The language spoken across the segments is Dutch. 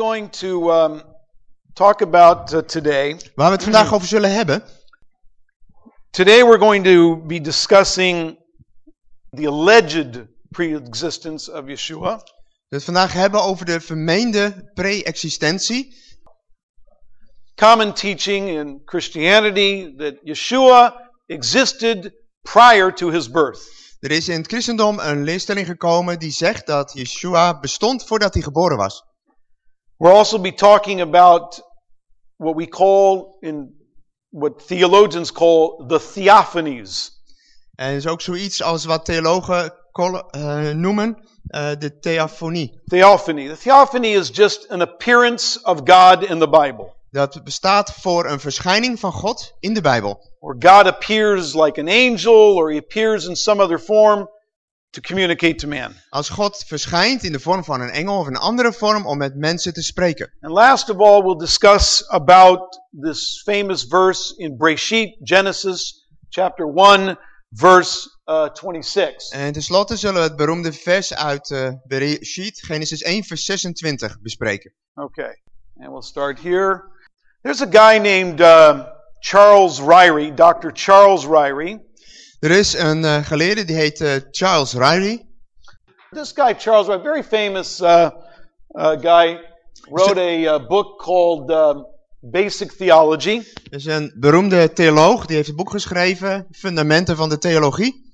going to um, talk about uh, today, Waar we het vandaag over zullen hebben. today we're going to be discussing the alleged pre-existence of Yeshua. We het vandaag hebben over de vermeende pre-existentie. Common teaching in Christianity that Yeshua existed prior to his birth. Er is in het christendom een leerstelling gekomen die zegt dat Yeshua bestond voordat hij geboren was. We'll also be talking about what we call in what theologians call the theophanies. En is ook zoiets als wat theologen eh, noemen eh, de theofonie. Theophany. The theophany is just an appearance of God in the Bible. Dat bestaat voor een verschijning van God in de Bijbel. Where God appears like an angel or he appears in some other form to communicate to man. Als God verschijnt in de vorm van een engel of een andere vorm om met mensen te spreken. And last of all, we'll discuss about this famous verse in Breshit, Genesis chapter 1, verse uh, 26. En tenslotte zullen we het beroemde vers uit eh Bereshit, Genesis 1 vers 26 bespreken. Okay, and we'll start here. There's a guy named uh, Charles Ryrie, Dr. Charles Ryrie. Er is een eh, geleerde die heet eh, Charles Ryrie. This guy, Charles Ryrie, very famous uh, uh, guy, wrote a uh, book called um, Basic Theology. Is een beroemde theoloog, die heeft een boek geschreven, Fundamenten van de Theologie.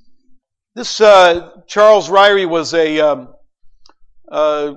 This uh, Charles Ryrie was a um, uh,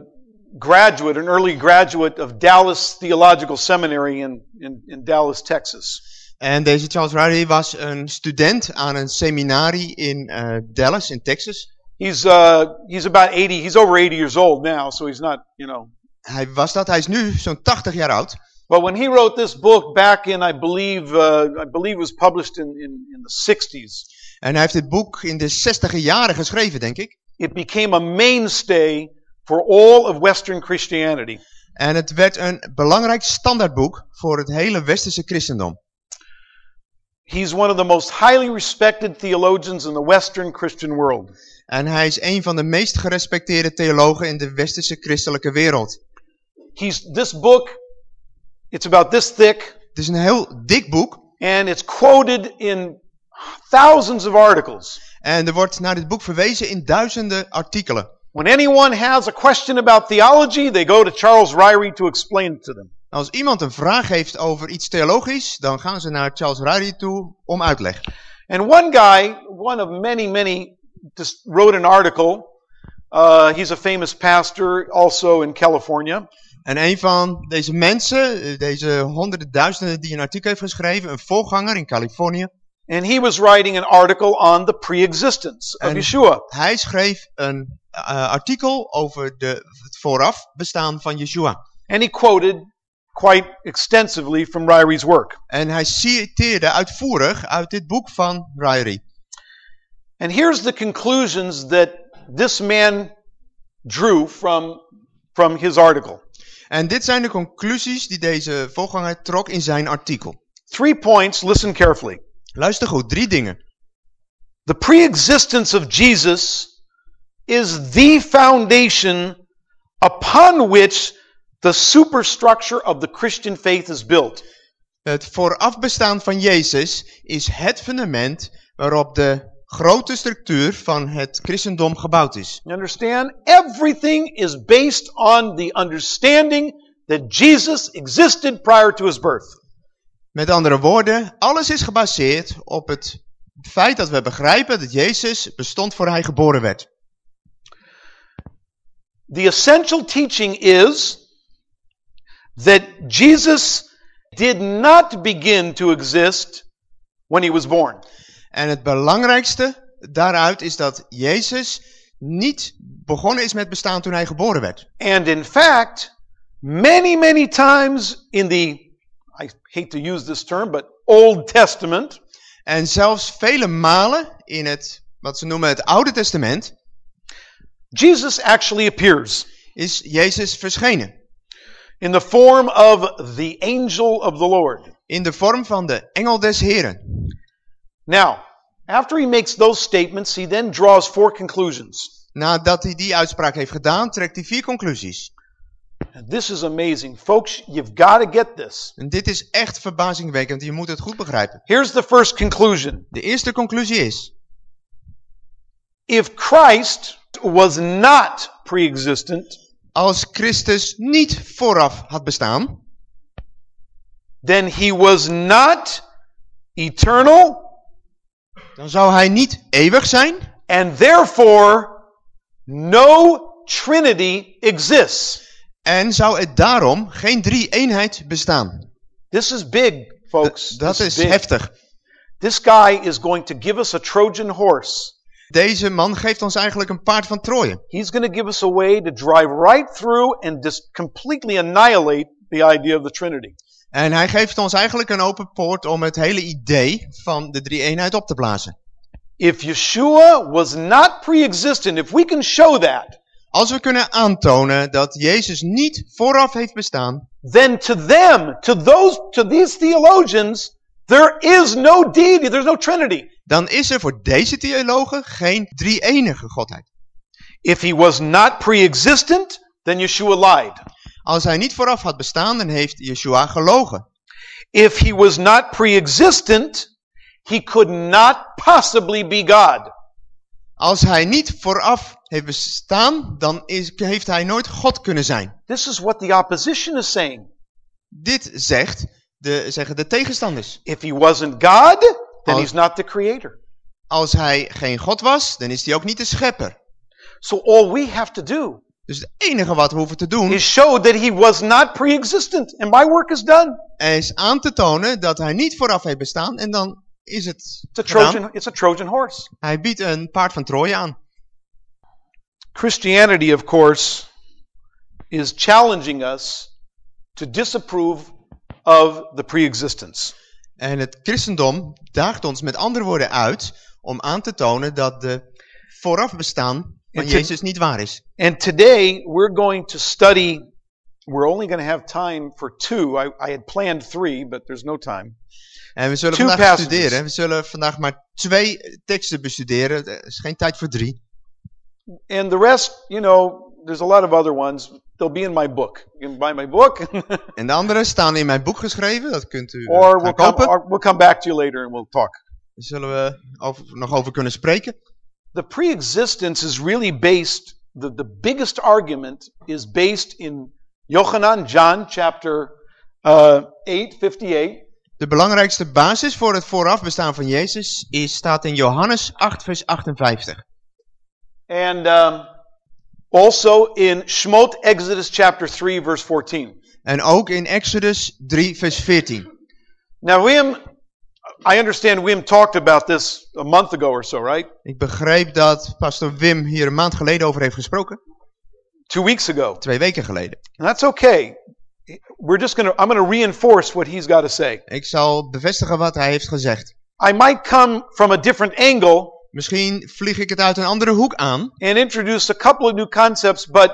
graduate, an early graduate of Dallas Theological Seminary in, in, in Dallas, Texas. En deze Charles Ryrie was een student aan een seminarie in eh, Dallas in Texas. He's uh, he's about 80. He's over 80 years old now, so he's not, you know. Hij was dat, hij is nu zo'n 80 jaar oud. But when he wrote this book back in, I believe, uh, I believe it was published in, in, in the 60s, En hij heeft dit boek in de 60 jaren geschreven, denk ik. it became a mainstay for all of Western Christianity. En het werd een belangrijk standaardboek voor het hele westerse christendom. He's one of the most highly respected theologians in the Western Christian world. En hij is een van de meest gerespecteerde theologen in de westerse christelijke wereld. He's this book. It's about this thick, Het is een heel dik boek. and it's quoted in thousands of articles. En er wordt naar dit boek verwezen in duizenden artikelen. When anyone has a question about theology, they go to Charles Ryrie to explain it to them. Als iemand een vraag heeft over iets theologisch, dan gaan ze naar Charles Ryrie toe om uitleg. And one guy, one of many, many, just wrote an article. Uh, he's a famous pastor also in California. En een van deze mensen, eh, deze honderden duizenden die een artikel heeft geschreven, een voorganger in Californië. And he was writing an article on the pre-existence of Yeshua. Hij schreef een eh, artikel over de, het vooraf bestaan van Yeshua. And he quoted quite extensively from Ryrie's work. En hij citeerde uitvoerig uit dit boek van Ryrie. And here's the conclusions that this man drew from, from his article. En dit zijn de conclusies die deze voorganger trok in zijn artikel. Three points, listen carefully. Luister goed, drie dingen. The pre-existence of Jesus is the foundation upon which the superstructure of the Christian faith is built. Het voorafbestaan van Jezus is het fundament waarop de grote structuur van het christendom gebouwd is. You understand? Everything is based on the understanding that Jesus existed prior to his birth. Met andere woorden, alles is gebaseerd op het feit dat we begrijpen dat Jezus bestond voor hij geboren werd. The essential teaching is that Jesus did not begin to exist when he was born. En het belangrijkste daaruit is dat Jezus niet begonnen is met bestaan toen hij geboren werd. And in fact, many, many times in the, I hate to use this term, but Old Testament, En zelfs vele malen in het, wat ze noemen het Oude Testament, Jesus actually appears is Jezus verschenen. In the form of the angel of the Lord. In de vorm van de engel des Heren. Now, after he makes those statements, he then draws four conclusions. Nadat hij die uitspraak heeft gedaan, trekt hij vier conclusies. And this is amazing. Folks, you've got to get this. En dit is echt verbazingwekkend. Je moet het goed begrijpen. Here's the first conclusion. De eerste conclusie is, If Christ was not pre-existent, als Christus niet vooraf had bestaan, then he was not eternal dan zou hij niet eeuwig zijn and therefore no Trinity exists. en zou er daarom geen drie-eenheid bestaan. This is big, folks. Dat This is big. heftig. This guy is going to give us a Trojan horse. Deze man geeft ons eigenlijk een paard van Troje. He's going to give us a way to drive right through and just completely annihilate the idea of the Trinity. En hij geeft ons eigenlijk een open poort om het hele idee van de drie-eenheid op te blazen. If Yeshua was not pre-existent, if we can show that, Als we kunnen aantonen dat Jezus niet vooraf heeft bestaan, then to them, to those, to these theologians, there is no deity, there's no Trinity. Dan is er voor deze theologen geen drie-enige godheid. If he was not pre-existent, then Yeshua lied. Als hij niet vooraf had bestaan, dan heeft Yeshua gelogen. If he was not pre-existent, he could not possibly be God. Als hij niet vooraf heeft bestaan, dan is, heeft hij nooit God kunnen zijn. This is what the opposition is saying. Dit zegt de, zeggen de tegenstanders. If he wasn't God, then Als- he's not the creator. Als hij geen God was, dan is hij ook niet de schepper. So all we have to do Dus het enige wat we hoeven te doen, is show that he was not pre-existent and my work is done. is aan te tonen dat hij niet vooraf heeft bestaan en dan is het It's a. Trojan, it's a Trojan horse. Hij biedt een paard van Troje aan. Christianity, of course, is challenging us to disapprove of the pre-existence. En het christendom daagt ons met andere woorden uit om aan te tonen dat de vooraf bestaan van Jezus niet waar is. And today we're going to study, we're only going to have time for two. I, I had planned three, but there's no time. En we zullen Two vandaag passages. studeren. We zullen vandaag maar twee teksten bestuderen. Er is geen tijd voor drie. And the rest, you know, there's a lot of other ones. They'll be in my book. You can buy my book, En de andere staan in mijn boek geschreven. Dat kunt u eh, or gaan we'll come, kopen. or we'll come back to you later and we'll talk. Daar zullen we over, nog over kunnen spreken. The pre-existence is really based, the, the biggest argument is based in Yochanan, John chapter uh, 8, 58. De belangrijkste basis voor het vooraf bestaan van Jezus is, staat in Johannes 8 vers 58. And um, also in Shmot, Exodus chapter 3, verse 14. En ook in Exodus 3 vers 14. Now, William, I understand William talked about this a month ago or so, right? Ik begreep dat pastor Wim hier een maand geleden over heeft gesproken. Two weeks ago. Twee weken geleden. And that's okay. We're just to, I'm going to reinforce what he's got to say. Ik zal bevestigen wat hij heeft gezegd. I might come from a different angle Misschien vlieg ik het uit een andere hoek aan. and introduce a couple of new concepts, but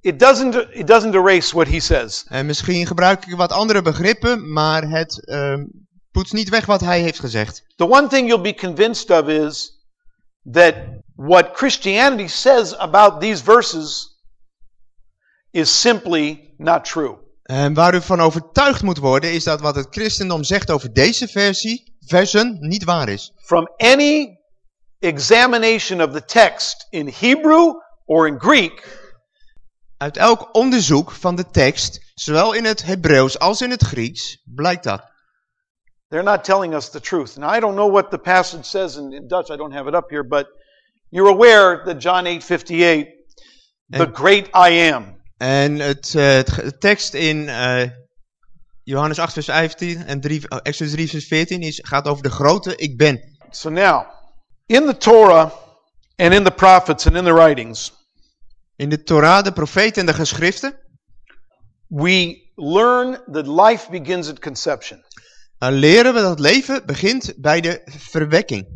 it doesn't, it doesn't erase what he says. En misschien gebruik ik wat andere begrippen, maar het ehm poetst niet weg wat hij heeft gezegd. The one thing you'll be convinced of is that what Christianity says about these verses is simply not true. En waar u van overtuigd moet worden is dat wat het christendom zegt over deze versie, versen, niet waar is. From any examination of the text in Hebrew or in Greek, Uit elk onderzoek van de tekst, zowel in het Hebreeuws als in het Grieks, blijkt dat. they're not telling us the truth. Now, I don't know what the passage says in, in Dutch, I don't have it up here, but you're aware that John 8:58, the great I am. En het, eh, het tekst in eh, Johannes 8 vers 15 en 3, oh, Exodus 3 vers 14 is, gaat over de grote ik ben. So now, in the Torah and in the prophets and in the writings, In de Torah, de profeten en de geschriften, we learn that life begins at conception. dan leren we dat leven begint bij de verwekking.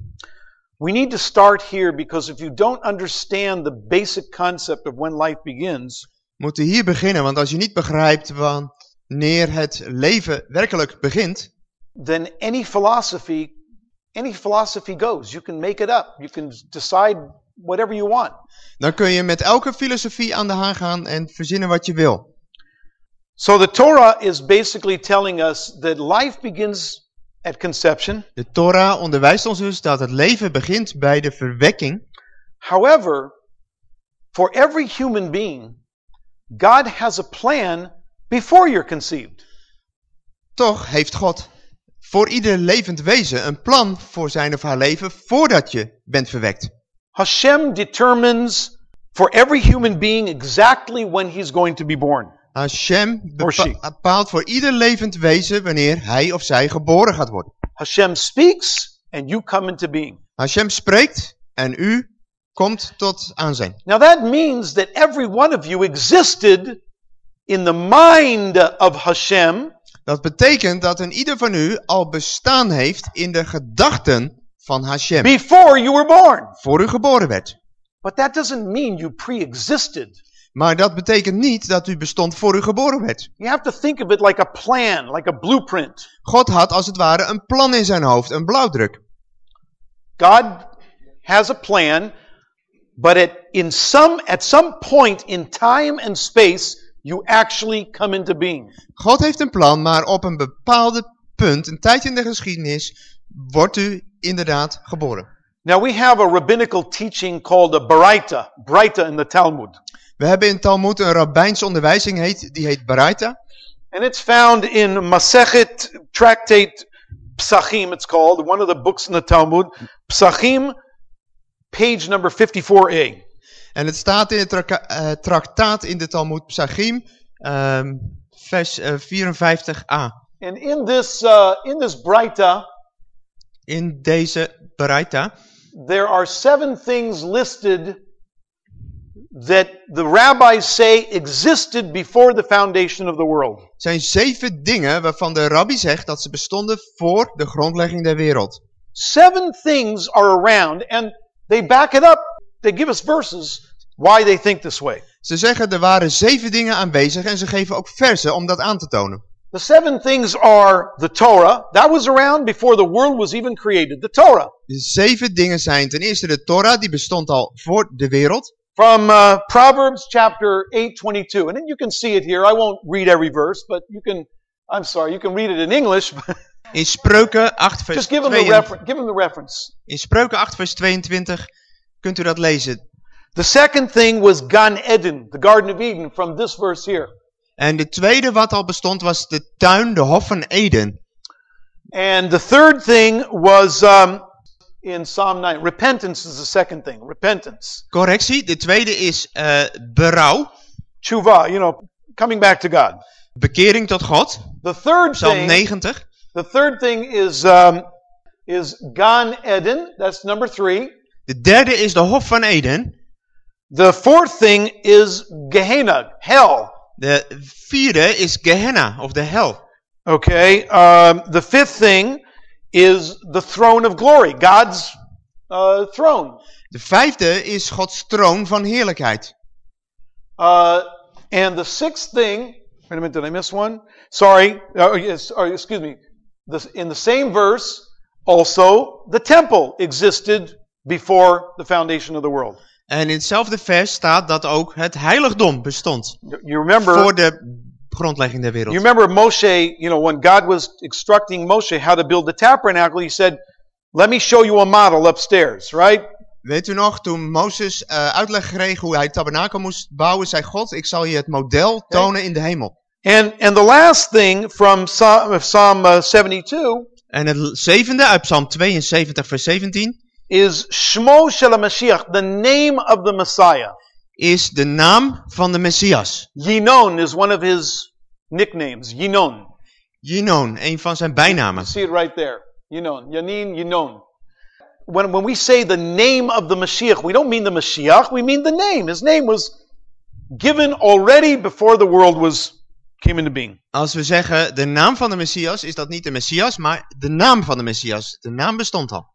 We need to start here because if you don't understand the basic concept of when life begins, moeten hier beginnen, want als je niet begrijpt wanneer het leven werkelijk begint, then any philosophy, any philosophy goes. You can make it up. You can decide whatever you want. dan kun je met elke filosofie aan de hand gaan en verzinnen wat je wil. So the Torah is basically telling us that life begins at conception. De Torah onderwijst ons dus dat het leven begint bij de verwekking. However, for every human being, God has a plan before you're conceived. Toch heeft God voor ieder levend wezen een plan voor zijn of haar leven voordat je bent verwekt. Hashem determines for every human being exactly when he's going to be born. Hashem bepaalt voor ieder levend wezen wanneer hij of zij geboren gaat worden. Hashem speaks and you come into being. Hashem spreekt en u komt tot aanzijn. Now that means that every one of you existed in the mind of Hashem Dat betekent dat een ieder van u al bestaan heeft in de gedachten van Hashem. before you were born. Voor u geboren werd. But that doesn't mean you pre-existed. Maar dat betekent niet dat u bestond voor u geboren werd. You have to think of it like a plan, like a blueprint. God had als het ware een plan in zijn hoofd, een blauwdruk. God has a plan, but at, in some, at some point in time and space, you actually come into being. God heeft een plan, maar op een bepaalde punt, een tijd in de geschiedenis, wordt u inderdaad geboren. Now we have a rabbinical teaching called a baraita, baraita in the Talmud. We hebben in Talmud een rabbijnse onderwijzing, heet, die heet Baraita. And it's found in Masechet Tractate Psachim, it's called, one of the books in the Talmud. Psachim, page number 54a. En het staat in het eh, traktaat in de Talmud Psachim, ehm, vers eh, 54a. And in this, uh, in this Braita, In deze Baraita there are seven things listed that the rabbis say existed before the foundation of the world. zijn zeven dingen waarvan de rabbi zegt dat ze bestonden voor de grondlegging der wereld. Seven things are around, and they back it up. They give us verses why they think this way. Ze zeggen er waren zeven dingen aanwezig en ze geven ook versen om dat aan te tonen. The seven things are the Torah. That was around before the world was even created. The Torah. De zeven dingen zijn ten eerste de Torah, die bestond al voor de wereld. From uh, Proverbs chapter 8, 22. And then you can see it here. I won't read every verse, but you can, I'm sorry, you can read it in English. In Spreuken 8 vers, Just give them, the 22 refer- give them the reference. in Spreuken 8 vers 22 kunt u dat lezen. The second thing was Gan Eden, the Garden of Eden, from this verse here. En de tweede wat al bestond was de tuin, de hof van Eden. And the third thing was um, in Psalm 9. Repentance is the second thing. Repentance. Correctie, de tweede is eh, berouw, Tshuva, you know, coming back to God. bekering tot God. The third Psalm thing, 90. the third thing is um, is Gan Eden. That's number three. De derde is de hof van Eden. The fourth thing is Gehenna, hell. De vierde is Gehenna, of de hel. Okay. Um, the fifth thing is the throne of glory, God's uh, throne. De vijfde is Gods troon van heerlijkheid. Uh, and the sixth thing, wait a minute, did I miss one? Sorry, uh, yes, or excuse me. The, in the same verse, also, the temple existed before the foundation of the world. En in hetzelfde vers staat dat ook het heiligdom bestond. You remember, Voor de grondlegging der wereld. you remember Moshe, you know, when God was instructing Moshe how to build the tabernacle, he said, let me show you a model upstairs, right? Weet u nog, toen Mozes eh, uitleg kreeg hoe hij het tabernakel moest bouwen, zei God, ik zal je het model tonen in de hemel. And, and the last thing from Psalm, Psalm uh, 72 En het zevende uit Psalm 72 vers 17 is Shmo Shel Mashiach, the name of the Messiah. is de naam van de Messias. Yinon is one of his nicknames. Yinon. Jinon, een van zijn bijnamen. See it right there. Yinon. Yanin, Yinon. When, when we say the name of the Mashiach, we don't mean the Mashiach, we mean the name. His name was given already before the world was came into being. Als we zeggen de naam van de Messias, is dat niet de Messias, maar de naam van de Messias. De naam bestond al.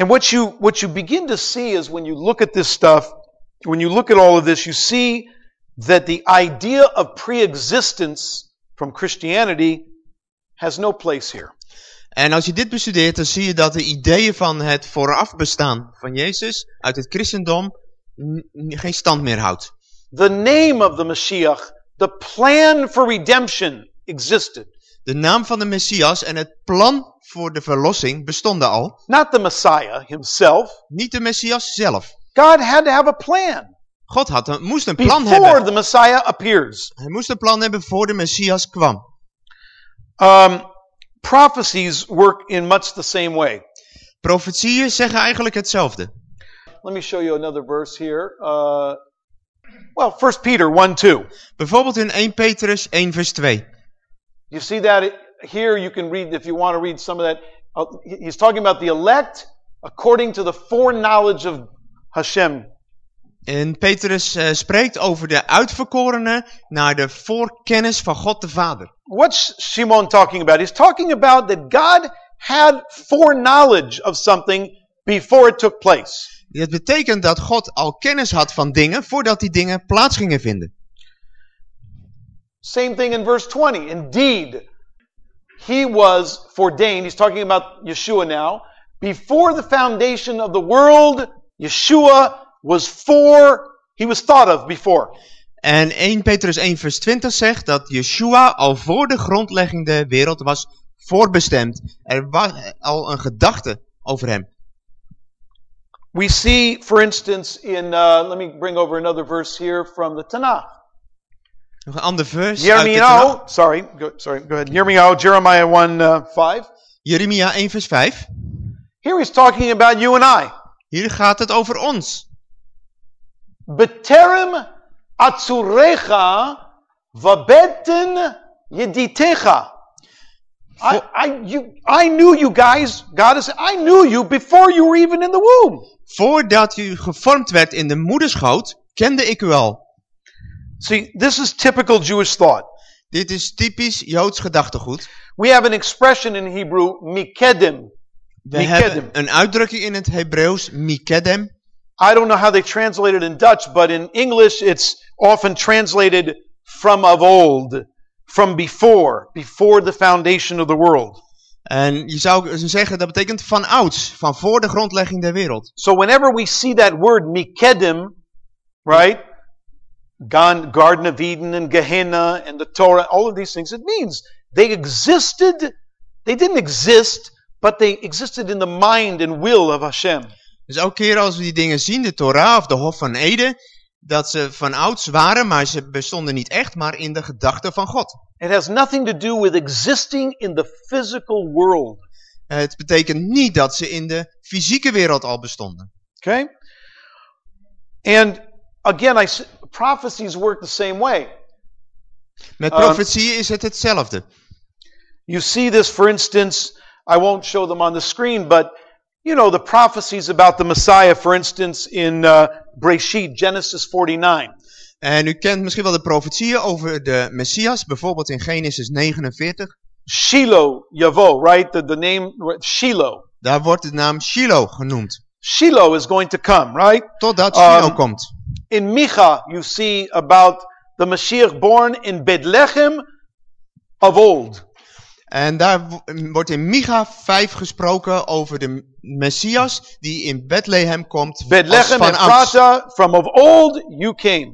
And what you what you begin to see is when you look at this stuff, when you look at all of this, you see that the idea of pre-existence from Christianity has no place here. En als je dit bestudeert, dan zie je dat de ideeën van het vooraf bestaan van Jezus uit het christendom geen stand meer houdt. The name of the Mashiach The plan for redemption existed. De naam van de Messias en het plan voor de verlossing bestonden al. Not the Messiah himself. Niet de Messias zelf. God had to have a plan God had een, moest een plan before hebben. the Messiah appears. Hij moest een plan hebben voor de Messias kwam. Um, prophecies work in much the same way. Profetieën zeggen eigenlijk hetzelfde. Let me show you another verse here. Uh, well, 1 Peter 1 2. Bijvoorbeeld in 1 Petrus 1 vers 2. You see that here? You can read if you want to read some of that. Uh, he- he's talking about the elect according to the foreknowledge of Hashem. En Petrus eh, spreekt over de uitverkorenen naar de voorkennis van God de Vader. What's Shimon talking about? He's talking about that God had foreknowledge of something before it took place. Dit betekent dat God al kennis had van dingen voordat die dingen plaats gingen vinden. Same thing in verse 20. Indeed, he was foreordained. He's talking about Yeshua now. Before the foundation of the world, Yeshua was for, he was thought of before. En 1 Petrus 1 vers 20 zegt dat Yeshua al voor de grondlegging der wereld was voorbestemd. Er was al een gedachte over hem. We see, for instance, in, uh, let me bring over another verse here from the Tanakh. Nog een ander vers uit de Tanakh. Yirmiyahu, sorry, go, sorry, go ahead. Yirmiyahu, Jeremiah 1, uh, 5. Jeremia 1 vers 5. Here he's talking about you and I. Hier gaat het over ons. Beterem atzurecha vabeten yeditecha. I, I, you, I knew you guys, God is, I knew you before you were even in the womb. Voordat u gevormd werd in de moederschoot, kende ik u al. See, this is typical Jewish thought. Dit is typisch Joods gedachtegoed. We have an expression in Hebrew, mikedem. We Mikedem. hebben een uitdrukking in het Hebreeuws, mikedem. I don't know how they translate it in Dutch, but in English it's often translated from of old, from before, before the foundation of the world. En je zou zeggen, dat betekent van ouds, van voor de grondlegging der wereld. So whenever we see that word mikedem, right? Garden of Eden and Gehenna and the Torah, all of these things, it means they existed, they didn't exist, but they existed in the mind and will of Hashem. Dus elke keer als we die dingen zien, de Torah of de Hof van Eden, dat ze van ouds waren, maar ze bestonden niet echt, maar in de gedachten van God. It has nothing to do with existing in the physical world. Het betekent niet dat ze in de fysieke wereld al bestonden. Okay? And again, I prophecies work the same way. Met Um, profetieën is het hetzelfde. You see this, for instance, I won't show them on the screen, but you know the prophecies about the Messiah, for instance, in uh, Breshit, Genesis 49. En u kent misschien wel de profetieën over de Messias, bijvoorbeeld in Genesis 49. Shiloh, Yavo, right? The, the name Shiloh. Daar wordt de naam Shiloh genoemd. Shiloh is going to come, right? Totdat Um, Shiloh komt. In Micha, you see about the Mashiach born in Bethlehem of old. En daar wo- wordt in Micha 5 gesproken over de Messias die in Bethlehem komt Bethlehem van and ouds. Phrata, from of old you came.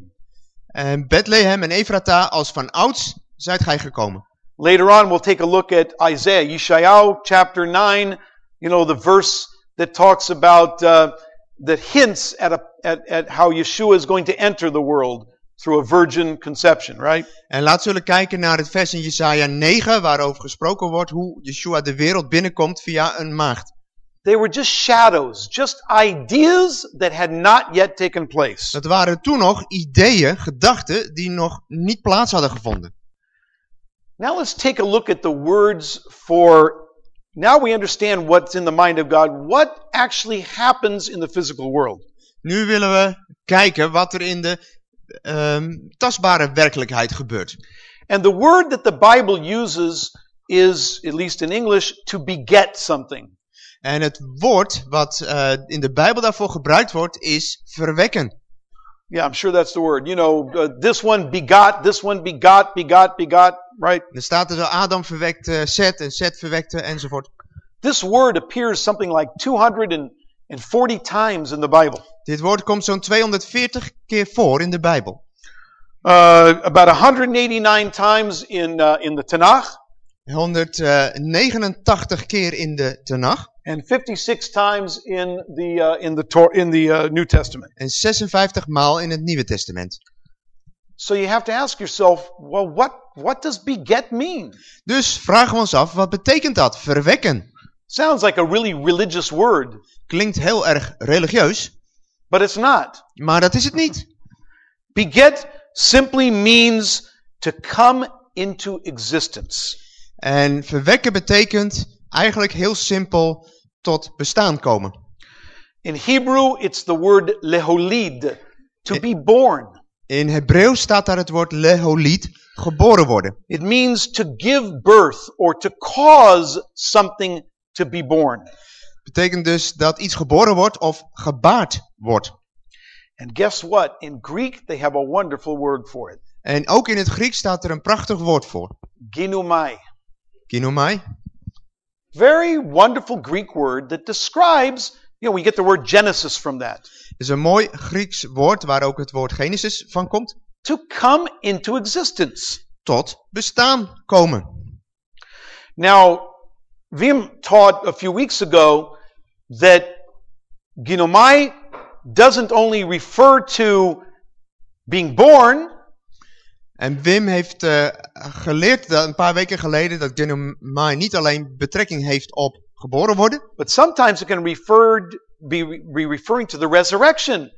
En Bethlehem en Efrata als van ouds zijt gij gekomen. Later on, we'll take a look at Isaiah, Yeshayahu chapter 9, you know, the verse that talks about, uh, that hints at, a, at, at how Yeshua is going to enter the world through a virgin conception, right? En laat zullen kijken naar het vers in Jesaja 9 waarover gesproken wordt hoe Yeshua de wereld binnenkomt via een maagd. They were just shadows, just ideas that had not yet taken place. Dat waren toen nog ideeën, gedachten die nog niet plaats hadden gevonden. Now let's take a look at the words for, now we understand what's in the mind of God, what actually happens in the physical world. Nu willen we kijken wat er in de ehm, tastbare werkelijkheid gebeurt. And the word that the Bible uses is, at least in English, to beget something. En het woord wat eh, in de Bijbel daarvoor gebruikt wordt is verwekken. Yeah, I'm sure that's the word. You know, uh, this one begot, this one begot, begot, begot, right? Er staat er zo Adam verwekte Seth en Seth verwekte enzovoort. This word appears something like 240 times in the Bible. Dit woord komt zo'n 240 keer voor in de Bijbel. uh, about 189 times in, uh, in the Tanakh 189 keer in de Tanach and 56 times in the, uh, in the, Tor- in the uh, New Testament. en 56 maal in het Nieuwe Testament. So you have to ask yourself, well, what, what does beget mean? Dus vragen we ons af, wat betekent dat? Verwekken. Sounds like a really religious word, Klinkt heel erg religieus, but it's not. maar dat is het niet. Beget simply means to come into existence. En verwekken betekent eigenlijk heel simpel tot bestaan komen. In Hebrew, it's the word leholid, to be born. In Hebreeuws staat daar het woord leholid, geboren worden. It means to give birth or to cause something to be born. Betekent dus dat iets geboren wordt of gebaard wordt. And guess what? In Greek, they have a wonderful word for it. En ook in het Grieks staat er een prachtig woord voor. Ginomai. Kinomai. Very wonderful Greek word that describes, you know, we get the word Genesis from that. Is een mooi Grieks woord waar ook het woord Genesis van komt. To come into existence. Tot bestaan komen. Now, Wim taught a few weeks ago that ginomai doesn't only refer to being born, En Wim heeft eh, geleerd dat, een paar weken geleden dat Genomai niet alleen betrekking heeft op geboren worden. but sometimes it can refer, be, be referring to the resurrection.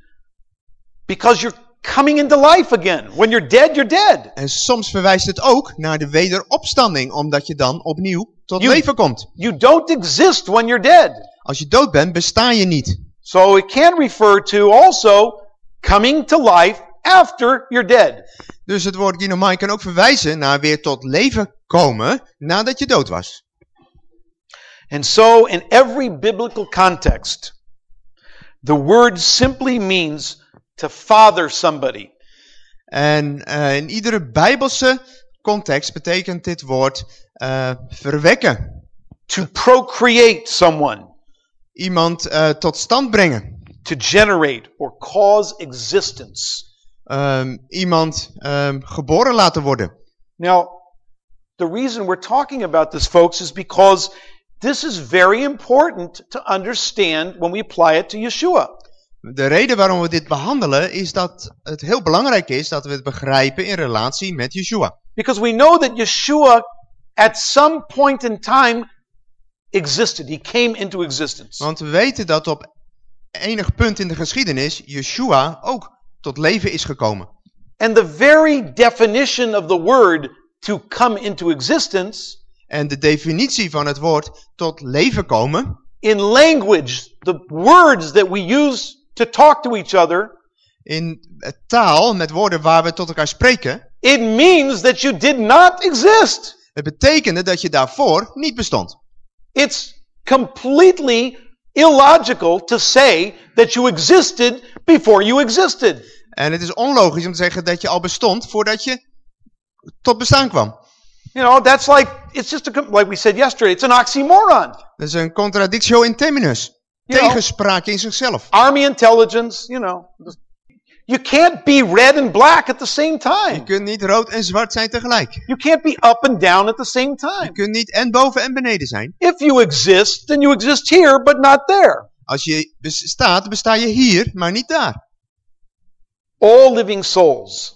Because you're coming into life again. When you're dead, you're dead. En soms verwijst het ook naar de wederopstanding, omdat je dan opnieuw tot You- leven komt. You don't exist when you're dead. Als je dood bent, besta je niet. So it can refer to also coming to life after you're dead. Dus het woord ginomai kan ook verwijzen naar weer tot leven komen nadat je dood was. And so, in every biblical context, the word simply means to father somebody. En eh, in iedere bijbelse context betekent dit woord eh, verwekken. To procreate someone. Iemand eh, tot stand brengen. To generate or cause existence. Ehm, iemand ehm, geboren laten worden. Now, the reason we're talking about this, folks, is because this is very important to understand when we apply it to Yeshua. De reden waarom we dit behandelen is dat het heel belangrijk is dat we het begrijpen in relatie met Yeshua. Because we know that Yeshua, at some point in time, existed. He came into existence. Want we weten dat op enig punt in de geschiedenis Yeshua ook tot leven is gekomen. And the very definition of the word to come into existence En de definitie van het woord tot leven komen, in language, the words that we use to talk to each other, in taal, met woorden waar we tot elkaar spreken, it means that you did not exist. het betekende dat je daarvoor niet bestond. It's completely illogical to say that you existed before you existed. En het is onlogisch om te zeggen dat je al bestond voordat je tot bestaan kwam. You know, that's like, it's just a, like we said yesterday, it's an oxymoron. Dat is een contradictio in terminus. Tegenspraak in zichzelf. Army intelligence, you know. You can't be red and black at the same Je time. kunt niet rood en zwart zijn tegelijk. You can't be up and down at the same Je time. kunt niet en boven en beneden zijn. If you exist, then you exist here, but not there. Als je bestaat, besta je hier, maar niet daar. All living souls,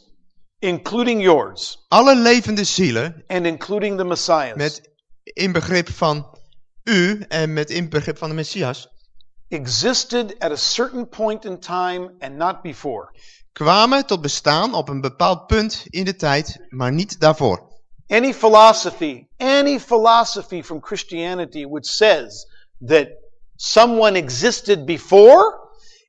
including yours, Alle levende zielen, and including the Messiahs, met inbegrip van u en met inbegrip van de Messias, existed at a certain point in time and not before. kwamen tot bestaan op een bepaald punt in de tijd, maar niet daarvoor. Any philosophy, any philosophy from Christianity which says that someone existed before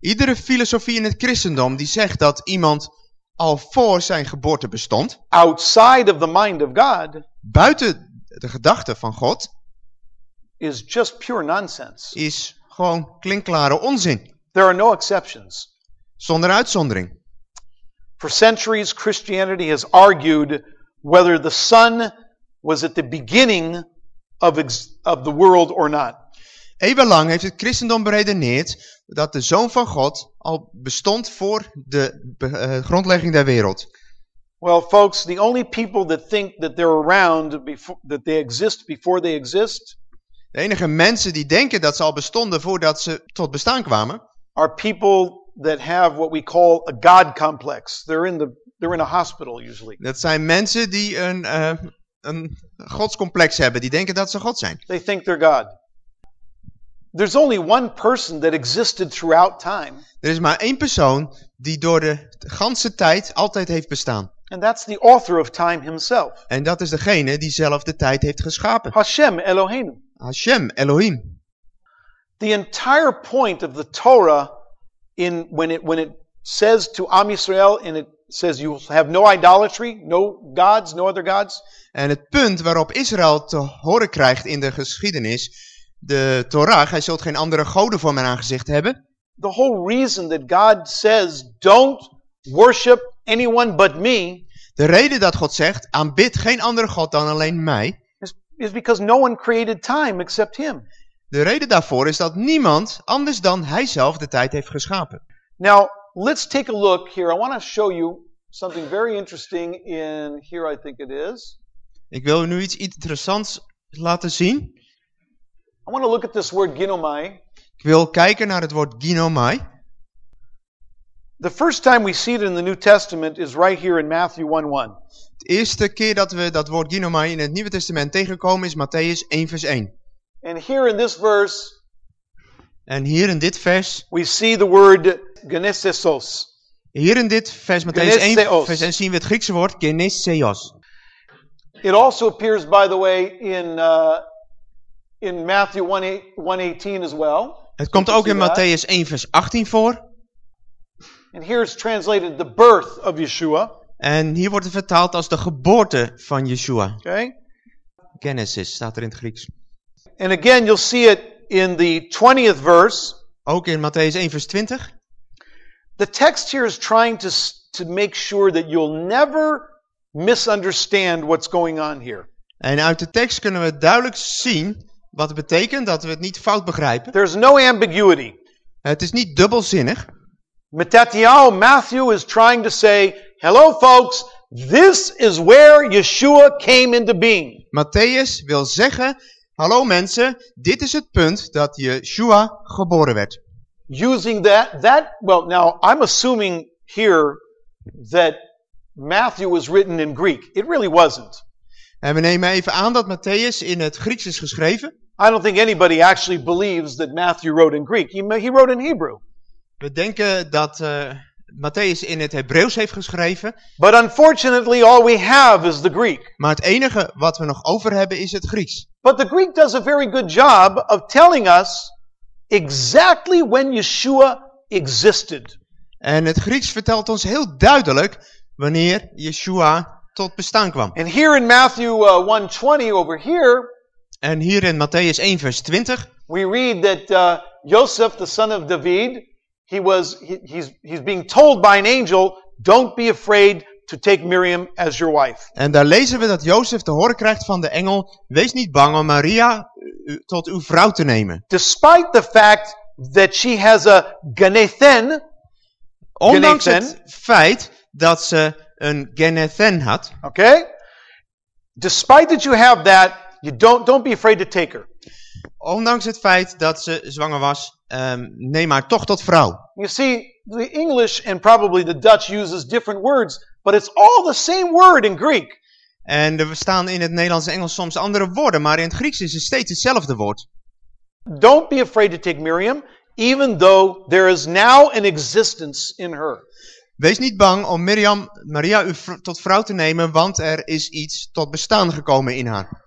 Iedere filosofie in het christendom die zegt dat iemand al voor zijn geboorte bestond, outside of the mind of God buiten de gedachte van God, is just pure nonsense. is gewoon klinkklare onzin. There are no exceptions. Zonder uitzondering. For centuries, Christianity has argued whether the Son was at the beginning of, of the world or not. Eeuwenlang heeft het christendom beredeneerd dat de Zoon van God al bestond voor de eh, grondlegging der wereld. Well, folks, the only people that think that they're around before that they exist before they exist De enige mensen die denken dat ze al bestonden voordat ze tot bestaan kwamen, are people that have what we call a God complex. They're in the they're in a hospital usually. dat zijn mensen die een, eh, een godscomplex hebben. Die denken dat ze God zijn. They think they're God. There's only one person that existed throughout time, Er is maar één persoon die door de ganse tijd altijd heeft bestaan. and that's the author of time himself. En dat is degene die zelf de tijd heeft geschapen. Hashem Elohim. Hashem, Elohim. The entire point of the Torah in when it when it says to Am Yisrael and it says you have no idolatry, no gods, no other gods. En het punt waarop Israël te horen krijgt in de geschiedenis, de Torah, hij zult geen andere goden voor mijn aangezicht hebben. The whole reason that God says don't worship anyone but me De reden dat God zegt, aanbid geen andere God dan alleen mij. Is, because no one created time except him. De reden daarvoor is dat niemand anders dan hij zelf de tijd heeft geschapen. Now, let's take a look here. I want to show you something very interesting in here I think it is. Ik wil u nu iets interessants laten zien. I want to look at this word ginomai. Ik wil kijken naar het woord ginomai. The first time we see it in the New Testament is right here in Matthew 1 1. De eerste keer dat we dat woord ginomai in het Nieuwe Testament tegenkomen is Matthäus 1 vers 1. And here in this verse, En hier in dit vers, we see the word genesesos. hier in dit vers, Matthäus 1 Geneseos. vers 1 zien we het Griekse woord geneseos. It also appears, by the way, in, uh, in Matthew 1 118 as well. Het komt ook in? Matthäus 1 vers 18 voor. And here it's translated the birth of Yeshua. En hier wordt het vertaald als de geboorte van Yeshua. Okay? Genesis staat er in het Grieks. And again, you'll see it in the 20th verse. Ook in Matthäus 1 vers 20. The text here is trying to, to make sure that you'll never misunderstand what's going on here. En uit de tekst kunnen we duidelijk zien wat het betekent dat we het niet fout begrijpen. There's no ambiguity. Het is niet dubbelzinnig. Matthew is trying to say, hello folks, this is where Yeshua came into being. Matthäus wil zeggen, hallo mensen, dit is het punt dat Yeshua geboren werd. Using that, that, well, now I'm assuming here that Matthew was written in Greek. It really wasn't. En we nemen even aan dat Matthäus in het Grieks is geschreven. I don't think anybody actually believes that Matthew wrote in Greek. He, he wrote in Hebrew. We denken dat eh Matthäus in het Hebreeuws heeft geschreven. But unfortunately, all we have is the Greek. Maar het enige wat we nog over hebben is het Grieks. But the Greek does a very good job of telling us exactly when Yeshua existed. En het Grieks vertelt ons heel duidelijk wanneer Yeshua tot bestaan kwam. And here in Matthew uh, 120 over here, En hier in Matthäus 1 vers 20 we read that uh, Joseph, the son of David, he was he, he's he's being told by an angel, "Don't be afraid to take Miriam as your wife." En daar lezen we dat Jozef te horen krijgt van de engel, wees niet bang om Maria eh, tot uw vrouw te nemen. Despite the fact that she has a ganethen, Ondanks Genethen. het feit dat ze een genethen had, okay? Despite that you have that, you don't don't be afraid to take her. ondanks het feit dat ze zwanger was, ehm, neem haar toch tot vrouw. You see, the English and probably the Dutch uses different words, but it's all the same word in Greek. En er staan in het Nederlands en Engels soms andere woorden, maar in het Grieks is het steeds hetzelfde woord. Don't be afraid to take Miriam, even though there is now an existence in her. Wees niet bang om Miriam, Maria tot vrouw te nemen, want er is iets tot bestaan gekomen in haar.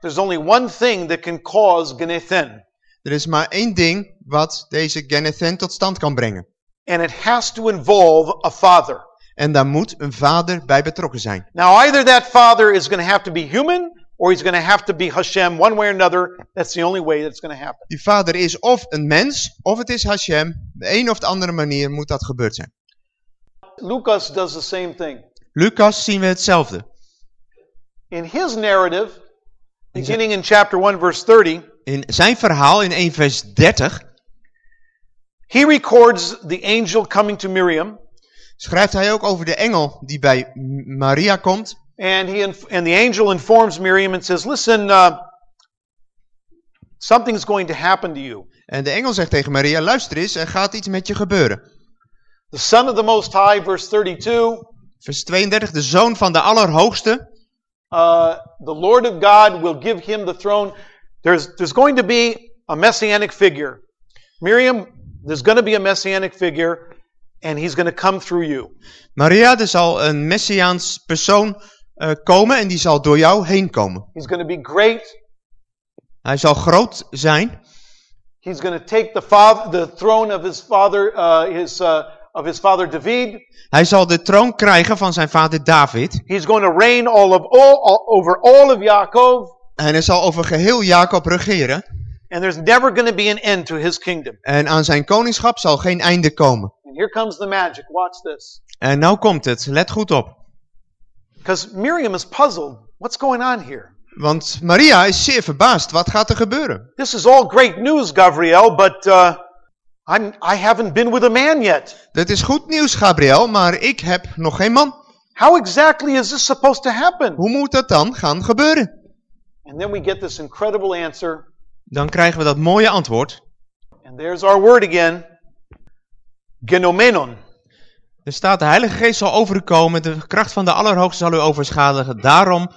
There's only one thing that can cause Genethen, Er is maar één ding wat deze genethen tot stand kan brengen. and it has to involve a father. En daar moet een vader bij betrokken zijn. Now, either that father is going to have to be human, or he's going to have to be Hashem, one way or another. That's the only way that's going to happen. Die vader is of een mens, of het is Hashem. De een of de andere manier moet dat gebeurd zijn. Lucas does the same thing. Lucas zien we hetzelfde. In his narrative, beginning in chapter 1, verse 30, In zijn verhaal in 1 vers 30 he records the angel coming to Miriam. schrijft hij ook over de engel die bij Maria komt. And he and the angel informs Miriam and says, "Listen, uh, something's going to happen to you. En de engel zegt tegen Maria, luister eens, er gaat iets met je gebeuren. The Son of the Most High, verse 32. Vers 32, de zoon van de Allerhoogste, Uh, the Lord of God will give him the throne. There's there's going to be a messianic figure. Miriam, there's going to be a messianic figure, and he's going to come through you. Maria, er zal een messiaans persoon eh, komen en die zal door jou heen komen. He's going to be great. Hij zal groot zijn. He's going to take the father, the throne of his father, uh, his uh, of his father David. Hij zal de troon krijgen van zijn vader David. He's going to reign all of all, all over all of Yaakov, En hij zal over geheel Jacob regeren. And there's never going to be an end to his kingdom. En aan zijn koningschap zal geen einde komen. And here comes the magic. Watch this. En nou komt het, let goed op. Because Miriam is puzzled. What's going on here? Want Maria is zeer verbaasd. Wat gaat er gebeuren? This is all great news, Gabriel, but uh, I'm I haven't been with a man yet. Dit is goed nieuws, Gabriel, maar ik heb nog geen man. How exactly is this supposed to happen? Hoe moet dat dan gaan gebeuren? And then we get this incredible answer, Dan krijgen we dat mooie antwoord. and there's our word again. Genomenon. Er staat, de Heilige Geest zal over u komen, de kracht van de Allerhoogste zal u overschadigen. Daarom,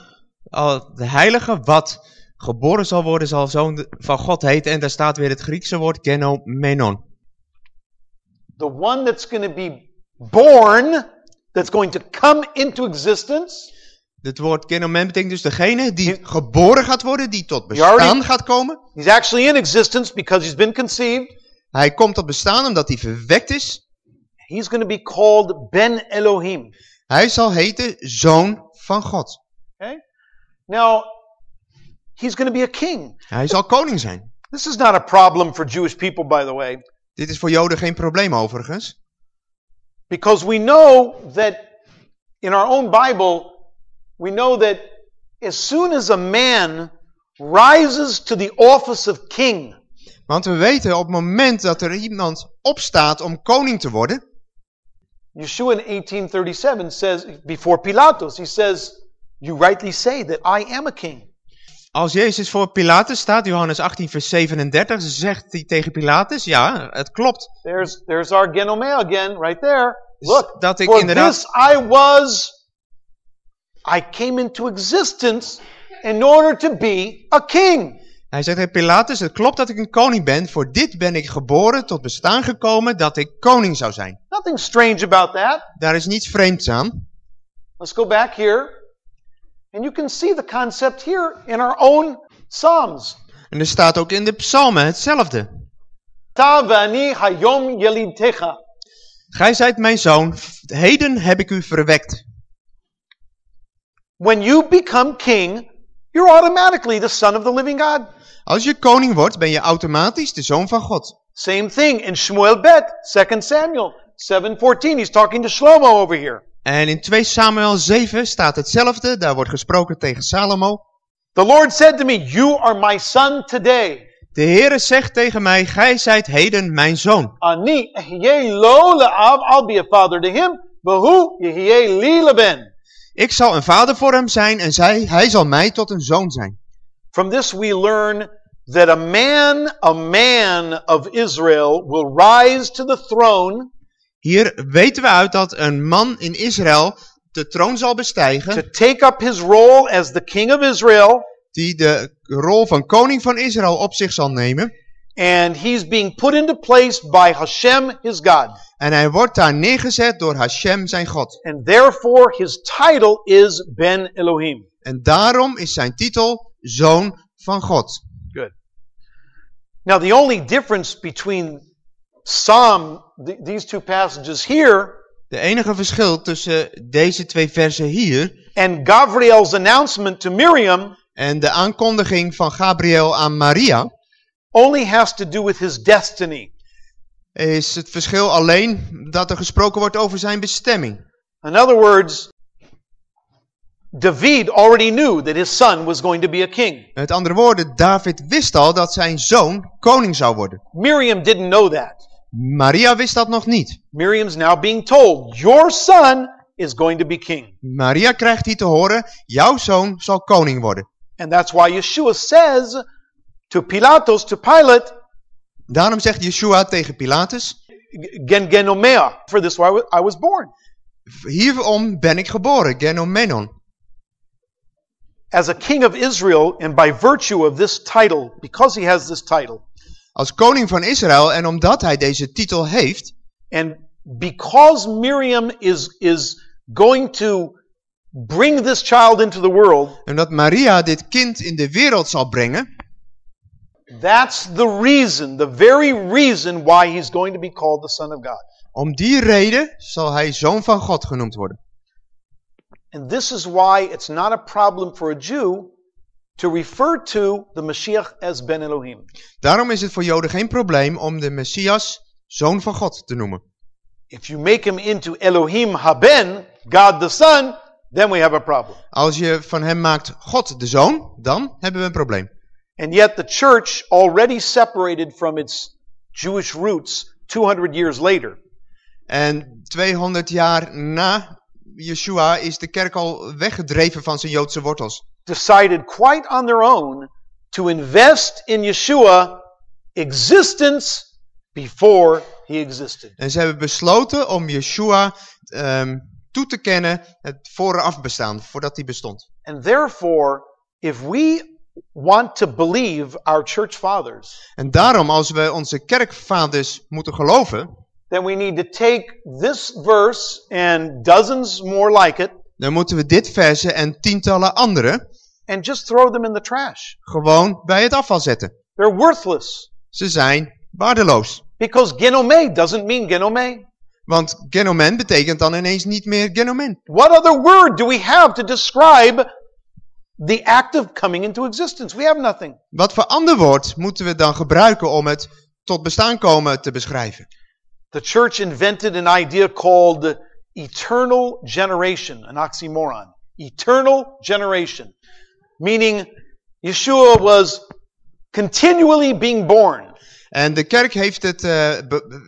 de Heilige wat geboren zal worden, zal zoon van God heten. En daar staat weer het Griekse woord genomenon. The one that's going to be born, that's going to come into existence. Het woord genomen betekent dus degene die geboren gaat worden, die tot bestaan gaat komen. He's actually in existence because he's been conceived. Hij komt tot bestaan omdat hij verwekt is. He's going to be called Ben Elohim. Hij zal heten Zoon van God. Okay? Now, he's going to be a king. Hij zal koning zijn. This is not a problem for Jewish people, by the way, Dit is voor Joden geen probleem overigens. because we know that in our own Bible, we know that as soon as a man rises to the office of king, Want we weten op het moment dat er iemand opstaat om koning te worden. Yeshua in 1837 says, before Pilatus, he says, You rightly say that I am a king. Als Jezus voor Pilatus staat, Johannes 18 vers 37, zegt hij tegen Pilatus, ja, het klopt. There's, there's our genome again, right there. Look, dat ik for inderdaad- this I was, I came into existence in order to be a king. Hij zegt tegen Pilatus, het klopt dat ik een koning ben, voor dit ben ik geboren, tot bestaan gekomen, dat ik koning zou zijn. Nothing strange about that. Daar is niets vreemds aan. Let's go back here. And you can see the concept here in our own Psalms. En er staat ook in de psalmen hetzelfde. Tavani hayom yelidtecha. Gij zijt mijn zoon, heden heb ik u verwekt. When you become king, you're automatically the son of the living God. Als je koning wordt, ben je automatisch de zoon van God. Same thing in Shmuel Bet, 2 Samuel 7:14. He's talking to Shlomo over here. En in 2 Samuel 7 staat hetzelfde, daar wordt gesproken tegen Salomo. The Lord said to me, "You are my son today. De Heere zegt tegen mij, gij zijt heden mijn zoon. Ani ehyeh lo le'av, I'll be a father to him. Behu yehyeh li leben." Ik zal een vader voor hem zijn en zij, hij zal mij tot een zoon zijn. From this we learn that a man, a man of Israel will rise to the throne Hier weten we uit dat een man in Israël de troon zal bestijgen, to take up his role as the king of Israel, die de rol van koning van Israël op zich zal nemen. And he's being put into place by Hashem, his God. En hij wordt daar neergezet door Hashem, zijn God. And therefore his title is Ben Elohim. En daarom is zijn titel Zoon van God. Good. Now the only difference between Psalm, th- these two passages here, De enige verschil tussen deze twee versen hier and Gabriel's announcement to Miriam en de aankondiging van Gabriel aan Maria only has to do with his destiny. is het verschil alleen dat er gesproken wordt over zijn bestemming. In other words, David already knew that his son was going to be a king. Met andere woorden, David wist al dat zijn zoon koning zou worden. Miriam didn't know that. Maria wist dat nog niet. Miriam's now being told, Your son is going to be king. Maria krijgt hier te horen, jouw zoon zal koning worden. And that's why Yeshua says to Pilatus, to Pilate, Daarom zegt Yeshua tegen Pilatus, Gen genomea, for this why I was born. hierom ben ik geboren, genomenon. As a king of Israel, and by virtue of this title, because he has this title, Als koning van Israël en omdat hij deze titel heeft, and because Miriam is, is going to bring this child into the world, en dat Maria dit kind in de wereld zal brengen, that's the reason, the very reason why he's going to be called the Son of God. om die reden zal hij zoon van God genoemd worden. And this is why it's not a problem for a Jew to refer to the Mashiach as Ben Elohim. Daarom is het voor Joden geen probleem om de Messias zoon van God te noemen. If you make him into Elohim Haben, God the Son, then we have a problem. Als je van hem maakt God de zoon, dan hebben we een probleem. And yet the church, already separated from its Jewish roots 200 years later, En 200 jaar na Yeshua is de kerk al weggedreven van zijn Joodse wortels. decided quite on their own to invest in Yeshua existence before he existed. En ze hebben besloten om Yeshua ehm, toe te kennen het vooraf bestaan, voordat hij bestond. And therefore, if we want to believe our church fathers, En daarom, als we onze kerkvaders moeten geloven, then we need to take this verse and dozens more like it dan moeten we dit verse en tientallen andere and just throw them in the trash. gewoon bij het afval zetten. They're worthless Ze zijn waardeloos. because genome doesn't mean genome. Want genomen betekent dan ineens niet meer genomen. What other word do we have to describe the act of coming into existence? We have nothing. Wat voor ander woord moeten we dan gebruiken om het tot bestaan komen te beschrijven? The church invented an idea called eternal generation, an oxymoron. Eternal generation. Meaning Yeshua was continually being born. En de kerk heeft het, eh,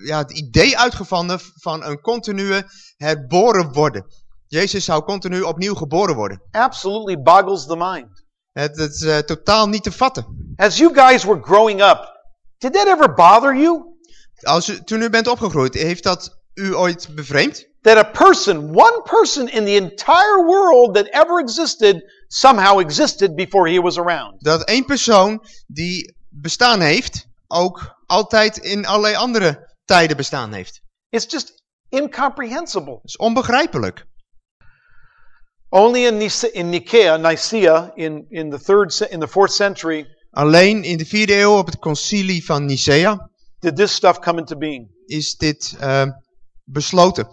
ja, het idee uitgevonden van een continue herboren worden. Jezus zou continu opnieuw geboren worden. Absolutely boggles the mind. Het, het is eh, totaal niet te vatten. As you guys were growing up, did that ever bother you? Als u, toen u bent opgegroeid, heeft dat u ooit bevreemd? That a person, one person in the entire world that ever existed, somehow existed before he was around. Dat één persoon die bestaan heeft, ook altijd in allerlei andere tijden bestaan heeft. It's just incomprehensible. Dat is onbegrijpelijk. Only in, Nice- in Nicaea, Nicaea, in, in, the third, in the fourth century, Alleen in de vierde eeuw op het concilie van Nicea did this stuff come into being. is dit eh, besloten.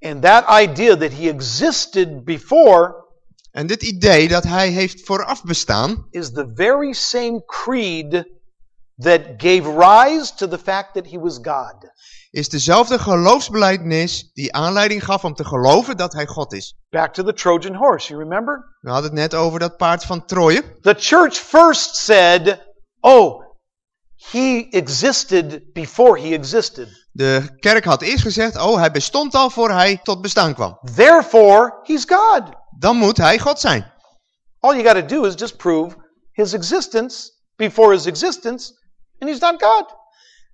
And that idea that he existed before En dit idee dat hij heeft vooraf bestaan, is the very same creed that gave rise to the fact that he was God. Is dezelfde geloofsbelijdenis die aanleiding gaf om te geloven dat hij God is. Back to the Trojan horse, you remember? We hadden het net over dat paard van Troje. The church first said, oh, he existed before he existed. De kerk had eerst gezegd, oh hij bestond al voor hij tot bestaan kwam. Therefore, he's God. Dan moet hij God zijn. All you got to do is just prove his existence before his existence, and he's not God.